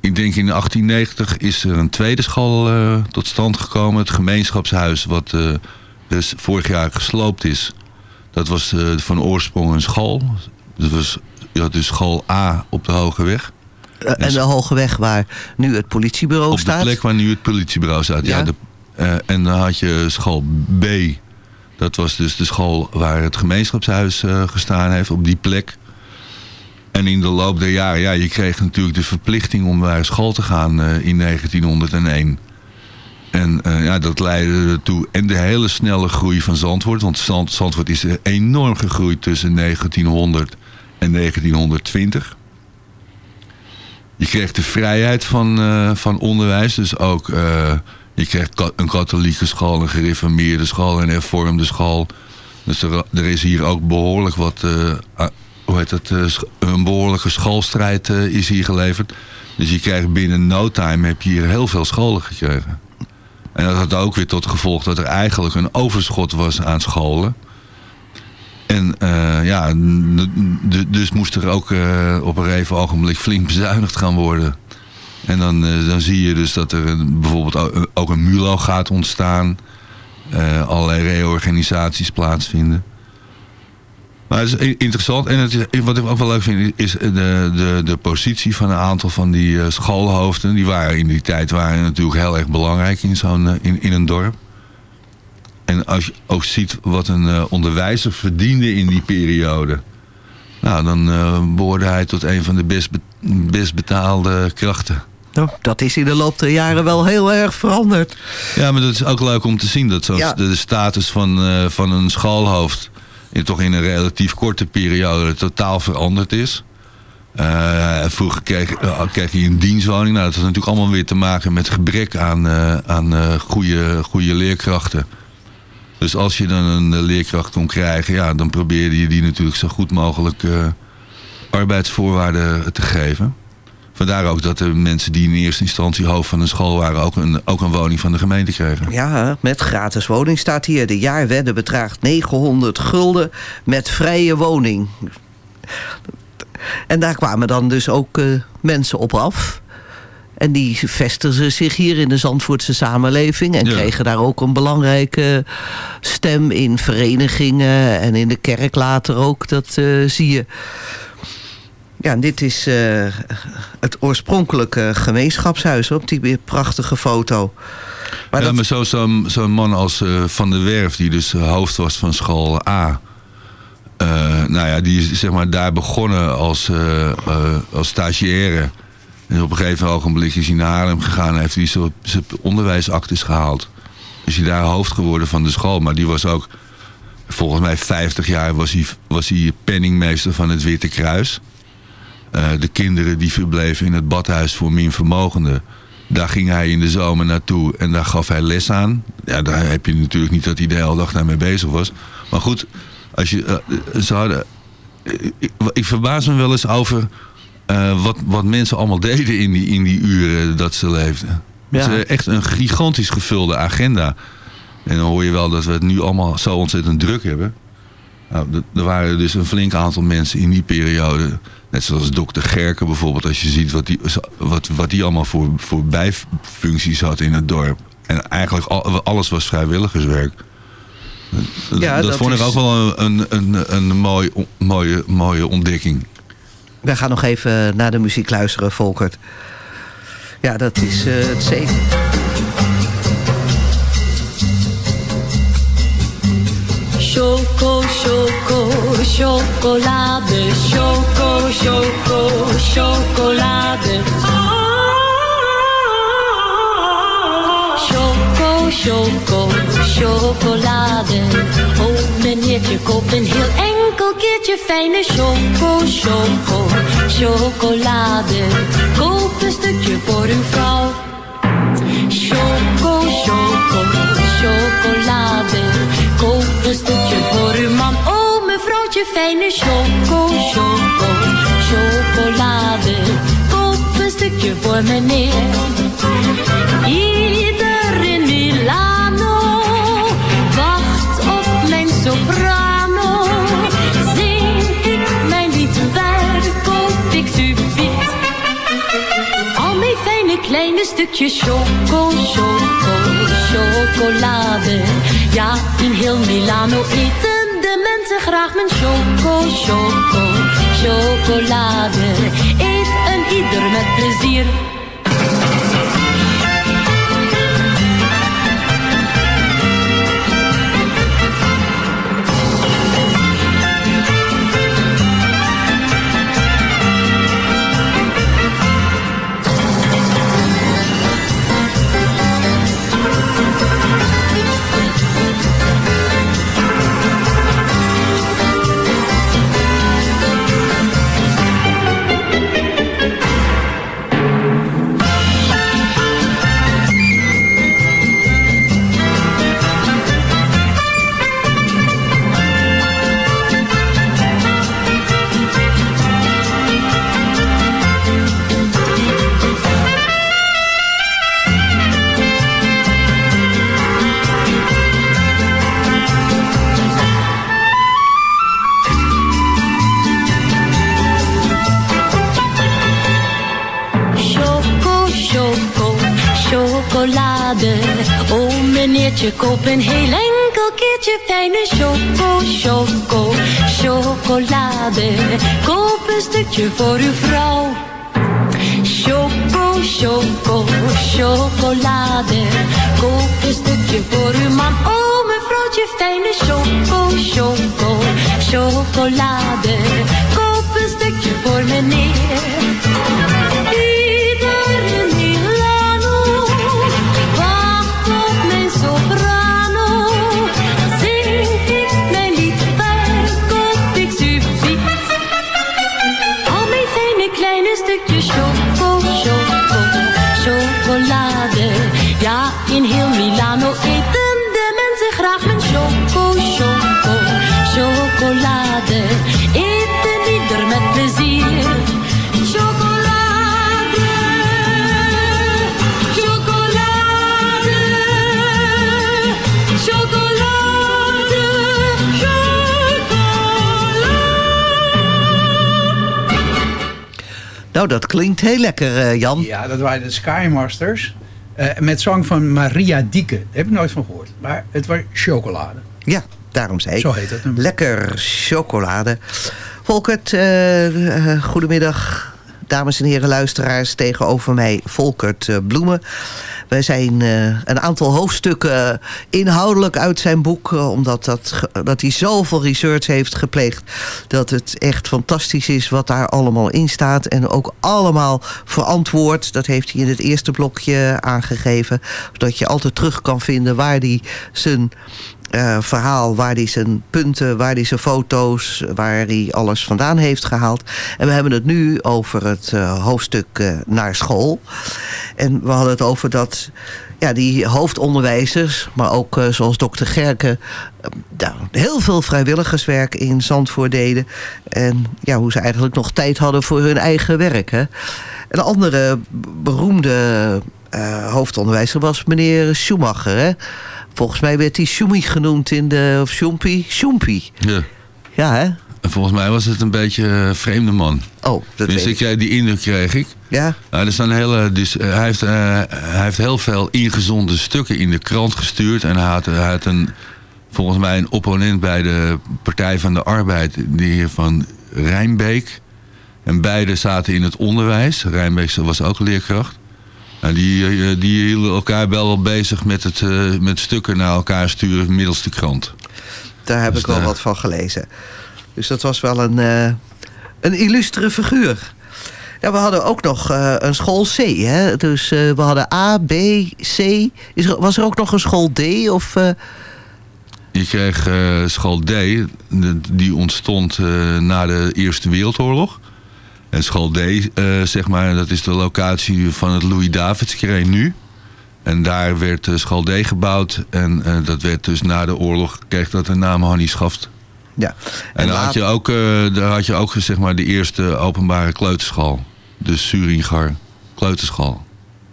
ik denk in 1890 is er een tweede school tot stand gekomen. Het gemeenschapshuis wat dus vorig jaar gesloopt is. Dat was eh, van oorsprong een school. Dat was je had dus school A op de Hoge Weg. Eh, en de Hoge Weg waar nu het politiebureau Op staat. de plek waar nu het politiebureau staat. Ja. Ja. de, eh, en dan had je school B. Dat was dus de school waar het gemeenschapshuis gestaan heeft. Op die plek. En in de loop der jaren, ja, je kreeg natuurlijk de verplichting om naar school te gaan in 1901. En eh, ja, dat leidde ertoe. En de hele snelle groei van Zandvoort. Want Zand, Zandvoort is enorm gegroeid tussen 1900 en 1920. Je kreeg de vrijheid van, eh, van onderwijs. Dus ook, eh, je kreeg een katholieke school, een gereformeerde school, een hervormde school. Dus er, is hier ook behoorlijk wat, hoe heet sch- een behoorlijke schoolstrijd is hier geleverd. Dus je krijgt binnen no time heb je hier heel veel scholen gekregen. En dat had ook weer tot gevolg dat er eigenlijk een overschot was aan scholen. En eh, ja, dus moest er ook eh, op een gegeven ogenblik flink bezuinigd gaan worden. En dan, eh, dan zie je dus dat er een- bijvoorbeeld ook- een MULO gaat ontstaan. Allerlei reorganisaties plaatsvinden. Maar het is interessant. En het is, wat ik ook wel leuk vind is de, de, de positie van een aantal van die eh, schoolhoofden. Die waren in die tijd waren natuurlijk heel erg belangrijk in, zo'n, eh, in, in een dorp. En als je ook ziet wat een eh, onderwijzer verdiende in die periode. Nou, dan eh behoorde hij tot een van de best, be- best betaalde krachten. Nou, dat is in de loop der jaren wel heel erg veranderd. Ja, maar dat is ook leuk om te zien. Dat Ja. de, status van, van een schoolhoofd... In, toch in een relatief korte periode totaal veranderd is. Eh, vroeger kreeg, kreeg je een dienstwoning. Nou, dat had natuurlijk allemaal weer te maken met gebrek aan, eh, aan goede, goede leerkrachten. Dus als je dan een leerkracht kon krijgen... Ja, dan probeerde je die natuurlijk zo goed mogelijk arbeidsvoorwaarden te geven. Vandaar ook dat de mensen die in eerste instantie hoofd van een school waren... ook een, ook een woning van de gemeente kregen. Ja, met gratis woning staat hier. De jaarwedde bedraagt 900 gulden met vrije woning. En daar kwamen dan dus ook eh, mensen op af. En die vestigden zich hier in de Zandvoortse samenleving. En Ja. kregen daar ook een belangrijke stem in verenigingen. En in de kerk later ook. Dat eh, zie je. Ja, en dit is eh, het oorspronkelijke gemeenschapshuis op die weer prachtige foto. Maar ja, dat- maar zo- zo'n man als eh, Van der Werf, die dus eh, hoofd was van school A. nou ja, die is zeg maar daar begonnen als, als stagiaire. En op een gegeven ogenblik is hij naar Haarlem gegaan en heeft hij zijn onderwijsactes gehaald. Is hij daar hoofd geworden van de school. Maar die was ook, volgens mij 50 jaar was hij, was hij penningmeester van het Witte Kruis. Eh, de kinderen die verbleven in het badhuis voor minvermogenden. Daar ging hij in de zomer naartoe en daar gaf hij les aan. Ja, daar heb je natuurlijk niet dat hij de hele dag daarmee bezig was. Maar goed, als je, ze hadden, ik, ik verbaas me wel eens over wat, wat mensen allemaal deden in die, in die uren dat ze leefden. Ja. Het is echt een gigantisch gevulde agenda. En dan hoor je wel dat we het nu allemaal zo ontzettend druk hebben. Nou, er waren dus een flink aantal mensen in die periode. Net zoals dokter Gerken bijvoorbeeld. Als je ziet wat die, wat, wat die allemaal voor, voor bijfuncties had in het dorp. En eigenlijk al- alles was vrijwilligerswerk. Ja, dat, dat vond is- ik ook wel een, een, een, een mooi, mooie, mooie ontdekking. Wij gaan nog even naar de muziek luisteren, Volkert. Ja, dat is eh, het zeker. Choco, choco, chocolade. Choco, choco, chocolade. Choco, choco, chocolade. Oh, meneertje, koop een heel enkel keertje fijne choco, choco, chocolade. Koop een stukje voor uw vrouw. Choco, choco, chocolade. Koop een stukje voor uw man. Oh, mevrouwtje, fijne choco, choco, chocolade. Koop een stukje voor meneer. Ieder in Milano wacht op mijn soprano. Zing ik mijn lied, waar koop ik subiet? Al mijn fijne kleine stukjes choco, choco, chocolade. Ja, in heel Milano eten de mensen graag mijn choco, choco, chocolade. Eet een ieder met plezier. Meneertje, koop een heel enkel keertje fijne choco, choco, chocolade. Koop een stukje voor uw vrouw. Choco, choco, chocolade. Koop een stukje voor uw man. Oh mevrouwtje, fijne choco, choco, chocolade. Koop een stukje voor meneer. Nou, dat klinkt heel lekker, eh, Jan. Ja, dat waren de Skymasters. eh, met zang van Maria Dieke. Daar heb ik nooit van gehoord. Maar het was chocolade. Ja, daarom zei ik. Zo heet het. Lekker chocolade. Volkert, eh, eh, goedemiddag. Dames en heren luisteraars, tegenover mij Volkert eh, Bloemen. Wij zijn eh, een aantal hoofdstukken inhoudelijk uit zijn boek... eh, omdat dat, dat hij zoveel research heeft gepleegd... dat het echt fantastisch is wat daar allemaal in staat. En ook allemaal verantwoord. Dat heeft hij in het eerste blokje aangegeven. Zodat je altijd terug kan vinden waar hij zijn eh, verhaal waar hij zijn punten, waar hij zijn foto's, waar hij alles vandaan heeft gehaald. En we hebben het nu over het eh, hoofdstuk eh, naar school. En we hadden het over dat ja, die hoofdonderwijzers, maar ook zoals dokter Gerke, nou, heel veel vrijwilligerswerk in Zandvoort deden. En ja, hoe ze eigenlijk nog tijd hadden voor hun eigen werk. Hè. Een andere beroemde hoofdonderwijzer was meneer Schumacher. Hè. Volgens mij werd hij Schumi genoemd in de... Of Schumpi? Schumpi. Ja. Ja, hè? En volgens mij was het een beetje een vreemde man. Oh, dat dus weet ik. ik. kreeg- Die indruk kreeg ik. Ja? Nou, er staan hele, dus, eh, hij, heeft, eh, hij heeft heel veel ingezonde stukken in de krant gestuurd. En hij had, hij had een, volgens mij een opponent bij de Partij van de Arbeid, de heer Van Rijnbeek. En beide zaten in het onderwijs. Rijnbeek was ook leerkracht. En die, eh, die hielden elkaar wel bezig met, het, eh, met stukken naar elkaar sturen middels de krant. Daar heb Dus ik wel daar- wat van gelezen. Dus dat was wel een, eh, een illustere figuur. Ja, we hadden ook nog eh, een school C. Hè? Dus eh, we hadden A, B, C. Is er, was er ook nog een school D? Of, eh, Je kreeg eh, school D, die ontstond eh, na de Eerste Wereldoorlog. En school D, eh, zeg maar, dat is de locatie van het Louis-Davids nu. En daar werd eh, school D gebouwd. En eh, dat werd dus na de oorlog, kreeg dat de naam Hannie Schaft. ja. En, daar, had je ook, daar had je ook zeg maar, de eerste openbare kleuterschool. De Suringar kleuterschool.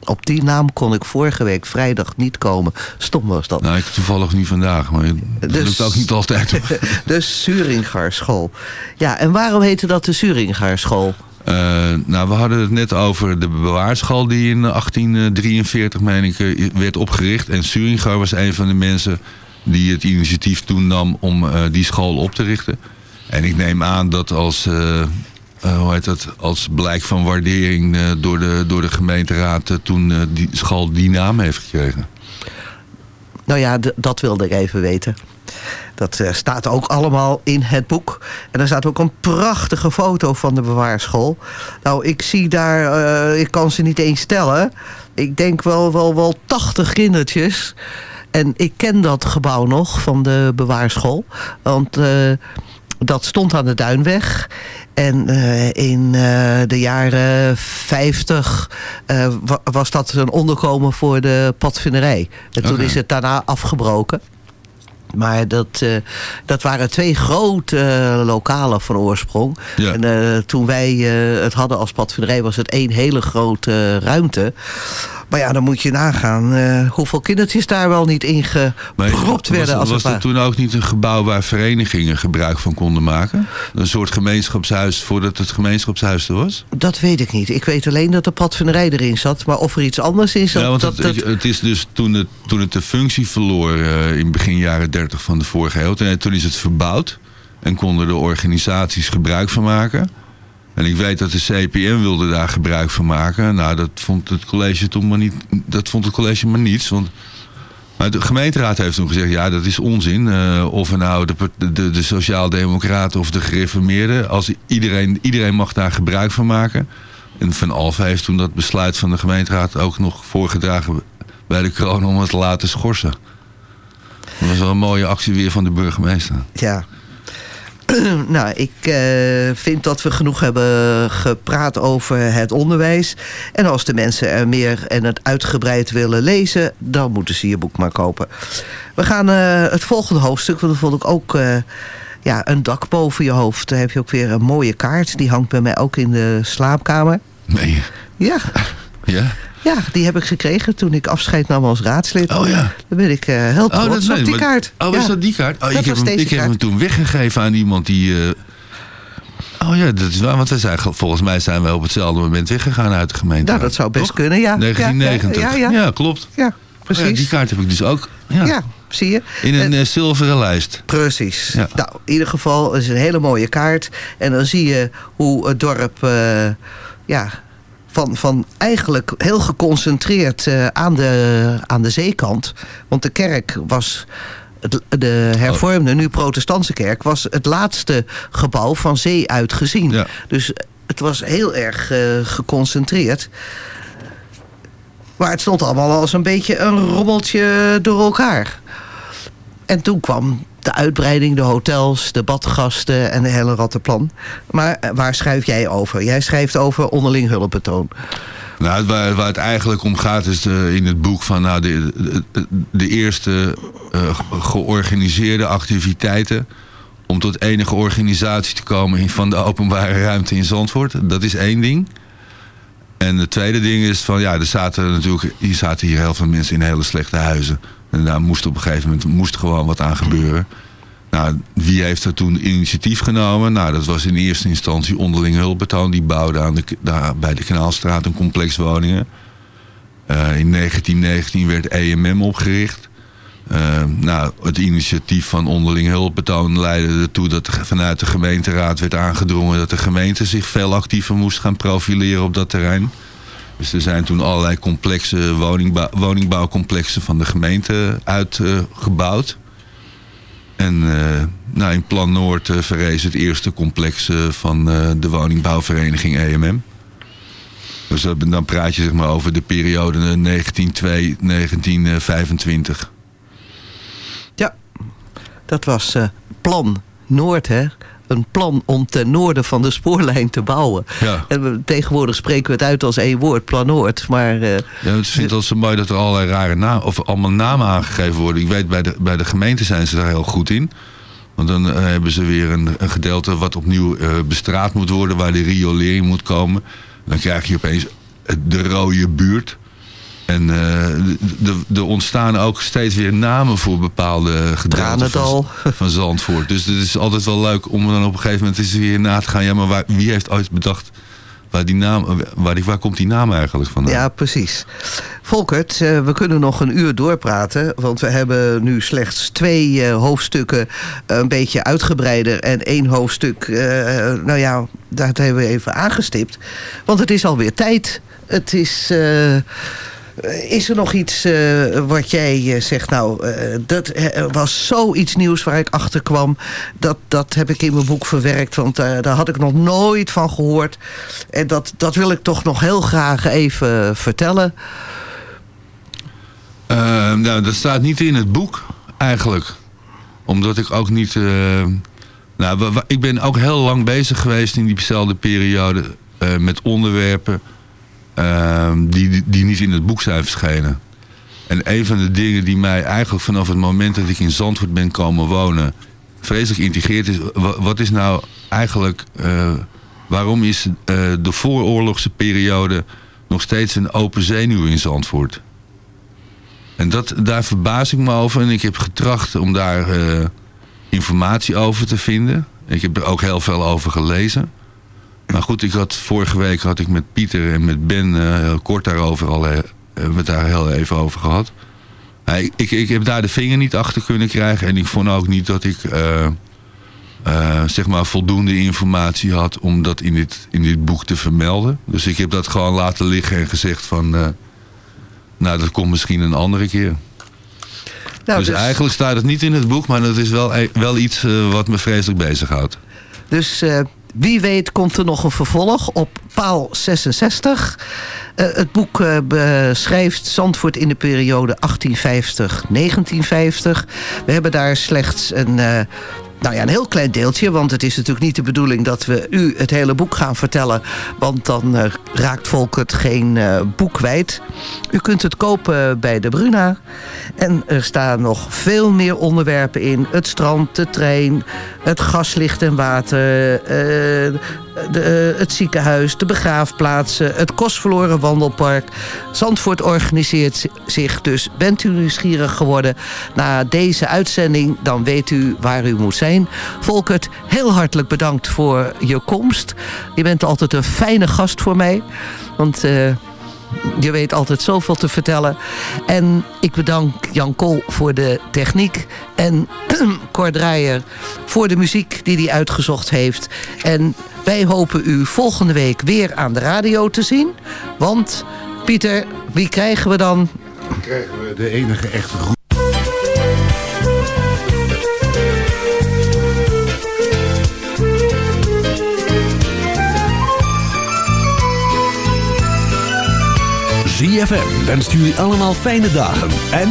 Op die naam kon ik vorige week vrijdag niet komen. Stom was dat. Nou, ik toevallig niet vandaag, maar dat Dus- lukt ook niet altijd. *laughs* de Suringarschool. Ja, en waarom heette dat de Suringarschool? Eh, nou, we hadden het net over de bewaarschool die in 1843, meen ik, eh, werd opgericht. En Suringar was een van de mensen die het initiatief toen nam om eh, die school op te richten. En ik neem aan dat als, hoe heet dat, als blijk van waardering door, de, door de gemeenteraad toen die school die naam heeft gekregen. Nou ja, dat wilde ik even weten. Dat eh, staat ook allemaal in het boek. En er staat ook een prachtige foto van de bewaarschool. Nou, ik zie daar, eh, ik kan ze niet eens tellen. Ik denk wel, wel, wel 80 kindertjes. En ik ken dat gebouw nog van de bewaarschool. Want eh, dat stond aan de Duinweg. En in de jaren 50 eh, wa- was dat een onderkomen voor de padvinderij. En toen is het daarna afgebroken. Maar dat, eh, dat waren twee grote eh, lokalen van oorsprong. Ja. En eh, toen wij het hadden als padvinderij was het één hele grote ruimte. Maar ja, dan moet je nagaan eh, hoeveel kindertjes daar wel niet in gepropt was, werden. Als was er ware. toen ook niet een gebouw waar verenigingen gebruik van konden maken? Een soort gemeenschapshuis voordat het gemeenschapshuis er was? Dat weet ik niet. Ik weet alleen dat de padvinderij erin zat. Maar of er iets anders in zat... Ja, want dat, het, dat- het is dus toen het, toen het de functie verloor eh, in begin jaren 30 van de vorige eeuw. Toen, toen is het verbouwd en konden de organisaties gebruik van maken. En ik weet dat de CPM wilde daar gebruik van maken. Nou, dat vond het college toen maar niet. Dat vond het college maar niets. Want maar de gemeenteraad heeft toen gezegd, ja, dat is onzin. Eh, of nou de, de, de sociaaldemocraten of de gereformeerden. Als iedereen, iedereen mag daar gebruik van maken. En Van Alphen heeft toen dat besluit van de gemeenteraad ook nog voorgedragen bij de kroon om het te laten schorsen. Dat was wel een mooie actie weer van de burgemeester. Ja. *clears throat* nou, ik eh, vind dat we genoeg hebben gepraat over het onderwijs. En als de mensen er meer en het uitgebreid willen lezen... dan moeten ze je boek maar kopen. We gaan eh, het volgende hoofdstuk, want dat vond ik ook... eh, ja, een dak boven je hoofd. Daar heb je ook weer een mooie kaart. Die hangt bij mij ook in de slaapkamer. Nee. Ja, Ja? Ja die heb ik gekregen toen ik afscheid nam als raadslid. Oh ja. Dan ben ik eh, heel trots nee, op die kaart. Oh, Ja. is dat die kaart? Oh, Dat ik heb, was hem, ik heb hem toen weggegeven aan iemand die... eh, Oh ja, dat is waar. Want we zijn, ge- volgens mij zijn we op hetzelfde moment weggegaan uit de gemeente. Nou, dat zou best kunnen, ja. 1990. Ja, ja, ja. klopt. Ja, precies. Ja, die kaart heb ik dus ook. Ja. Ja, zie je. In een eh, zilveren lijst. Precies. Ja. Nou, in ieder geval is een hele mooie kaart. En dan zie je hoe het dorp... ja, van, van eigenlijk heel geconcentreerd eh, aan, de, aan de zeekant. Want de kerk was... De hervormde, nu protestantse kerk... was het laatste gebouw van zee uit gezien. Dus het was heel erg eh, geconcentreerd. Maar het stond allemaal als een beetje een rommeltje door elkaar. en toen kwam de uitbreiding, de hotels, de badgasten en de hele rattenplan. Maar eh, waar schrijf jij over? Jij schrijft over onderling hulpbetoon. Nou, waar, waar het eigenlijk om gaat is de, in het boek van nou, de, de, eerste eh, ge- georganiseerde activiteiten om tot enige organisatie te komen van de openbare ruimte in Zandvoort. Dat is één ding. En het tweede ding is van ja, er zaten natuurlijk hier zaten hier heel veel mensen in hele slechte huizen. En daar moest op een gegeven moment moest gewoon wat aan gebeuren. Nou, wie heeft er toen initiatief genomen? Nou, dat was in eerste instantie onderling hulpbetoon. Die bouwde aan de, daar bij de Kanaalstraat een complex woningen. Eh, in 1919 werd EMM opgericht. Eh, nou, het initiatief van onderling hulpbetoon leidde ertoe dat vanuit de gemeenteraad werd aangedrongen dat de gemeente zich veel actiever moest gaan profileren op dat terrein. Dus er zijn toen allerlei complexe woningbouw, woningbouwcomplexen van de gemeente uitgebouwd. En eh, nou, in Plan Noord eh, verrees het eerste complex eh, van de woningbouwvereniging EMM. Dus dan praat je zeg maar, over de periode 1902-1925. Ja, dat was plan Noord, hè? Een plan om ten noorden van de spoorlijn te bouwen. Ja. En we, tegenwoordig spreken we het uit als één woord, plan Noord. Maar eh, Ja, ik vind het zo mooi dat er allerlei rare namen, of allemaal namen aangegeven worden. Ik weet, bij de, bij de gemeente zijn ze daar heel goed in. Want dan eh, hebben ze weer een, een gedeelte wat opnieuw eh, bestraat moet worden, waar de riolering moet komen. Dan krijg je opeens de rode buurt. En eh, de- de- er ontstaan ook steeds weer namen voor bepaalde Tranendal. van, van Zandvoort. Dus het is altijd wel leuk om dan op een gegeven moment eens weer na te gaan. Ja, maar waar, wie heeft ooit bedacht waar, die naam, waar, die, waar komt die naam eigenlijk vandaan? ja, precies. Volkert, eh, we kunnen nog een uur doorpraten. Want we hebben nu slechts twee eh, hoofdstukken een beetje uitgebreider. En één hoofdstuk, nou ja, dat hebben we even aangestipt. Want het is alweer tijd. Het is... is er nog iets eh, wat jij eh, zegt, nou, eh, dat eh, was zoiets nieuws waar ik achter kwam. Dat, dat heb ik in mijn boek verwerkt, want eh, daar had ik nog nooit van gehoord. En dat, dat wil ik toch nog heel graag even vertellen. Eh, nou, dat staat niet in het boek, eigenlijk. Omdat ik ook niet... eh, nou, ik ben ook heel lang bezig geweest in diezelfde periode... eh, met onderwerpen eh, die, die- die niet in het boek zijn verschenen. En een van de dingen die mij eigenlijk vanaf het moment dat ik in Zandvoort ben komen wonen... vreselijk integreert is... wa- wat is nou eigenlijk... eh, waarom is eh, de vooroorlogse periode nog steeds een open zenuw in Zandvoort? En dat, daar verbaas ik me over. En ik heb getracht om daar eh, informatie over te vinden. Ik heb er ook heel veel over gelezen. Maar goed, ik had, vorige week had ik met Pieter en met Ben eh, heel kort daarover al eh, hebben we het daar heel even over gehad. Ik, ik heb daar de vinger niet achter kunnen krijgen. En ik vond ook niet dat ik eh, zeg maar voldoende informatie had om dat in dit, in dit boek te vermelden. Dus ik heb dat gewoon laten liggen en gezegd van... nou, dat komt misschien een andere keer. Nou, dus, dus- eigenlijk staat het niet in het boek, maar dat is wel, e- wel iets wat me vreselijk bezighoudt. Dus wie weet komt er nog een vervolg op paal 66. Eh, het boek eh, beschrijft Zandvoort in de periode 1850-1950. We hebben daar slechts een... nou ja, een heel klein deeltje, want het is natuurlijk niet de bedoeling dat we u het hele boek gaan vertellen. Want dan eh, raakt volk het geen eh, boek kwijt. U kunt het kopen bij de Bruna. En er staan nog veel meer onderwerpen in. Het strand, de trein, het gaslicht en water, eh, de, het ziekenhuis, de begraafplaatsen, het kostverloren wandelpark. Zandvoort organiseert zi- zich dus. Bent u nieuwsgierig geworden na deze uitzending, dan weet u waar u moet zijn. Volkert, heel hartelijk bedankt voor je komst. Je bent altijd een fijne gast voor mij. Want eh, je weet altijd zoveel te vertellen. En ik bedank Jan Kool voor de techniek. En *clears throat* Cor voor de muziek die hij uitgezocht heeft. En wij hopen u volgende week weer aan de radio te zien. Want, Pieter, wie krijgen we dan? Dan krijgen we de enige echte groep. ZFM wenst jullie allemaal fijne dagen en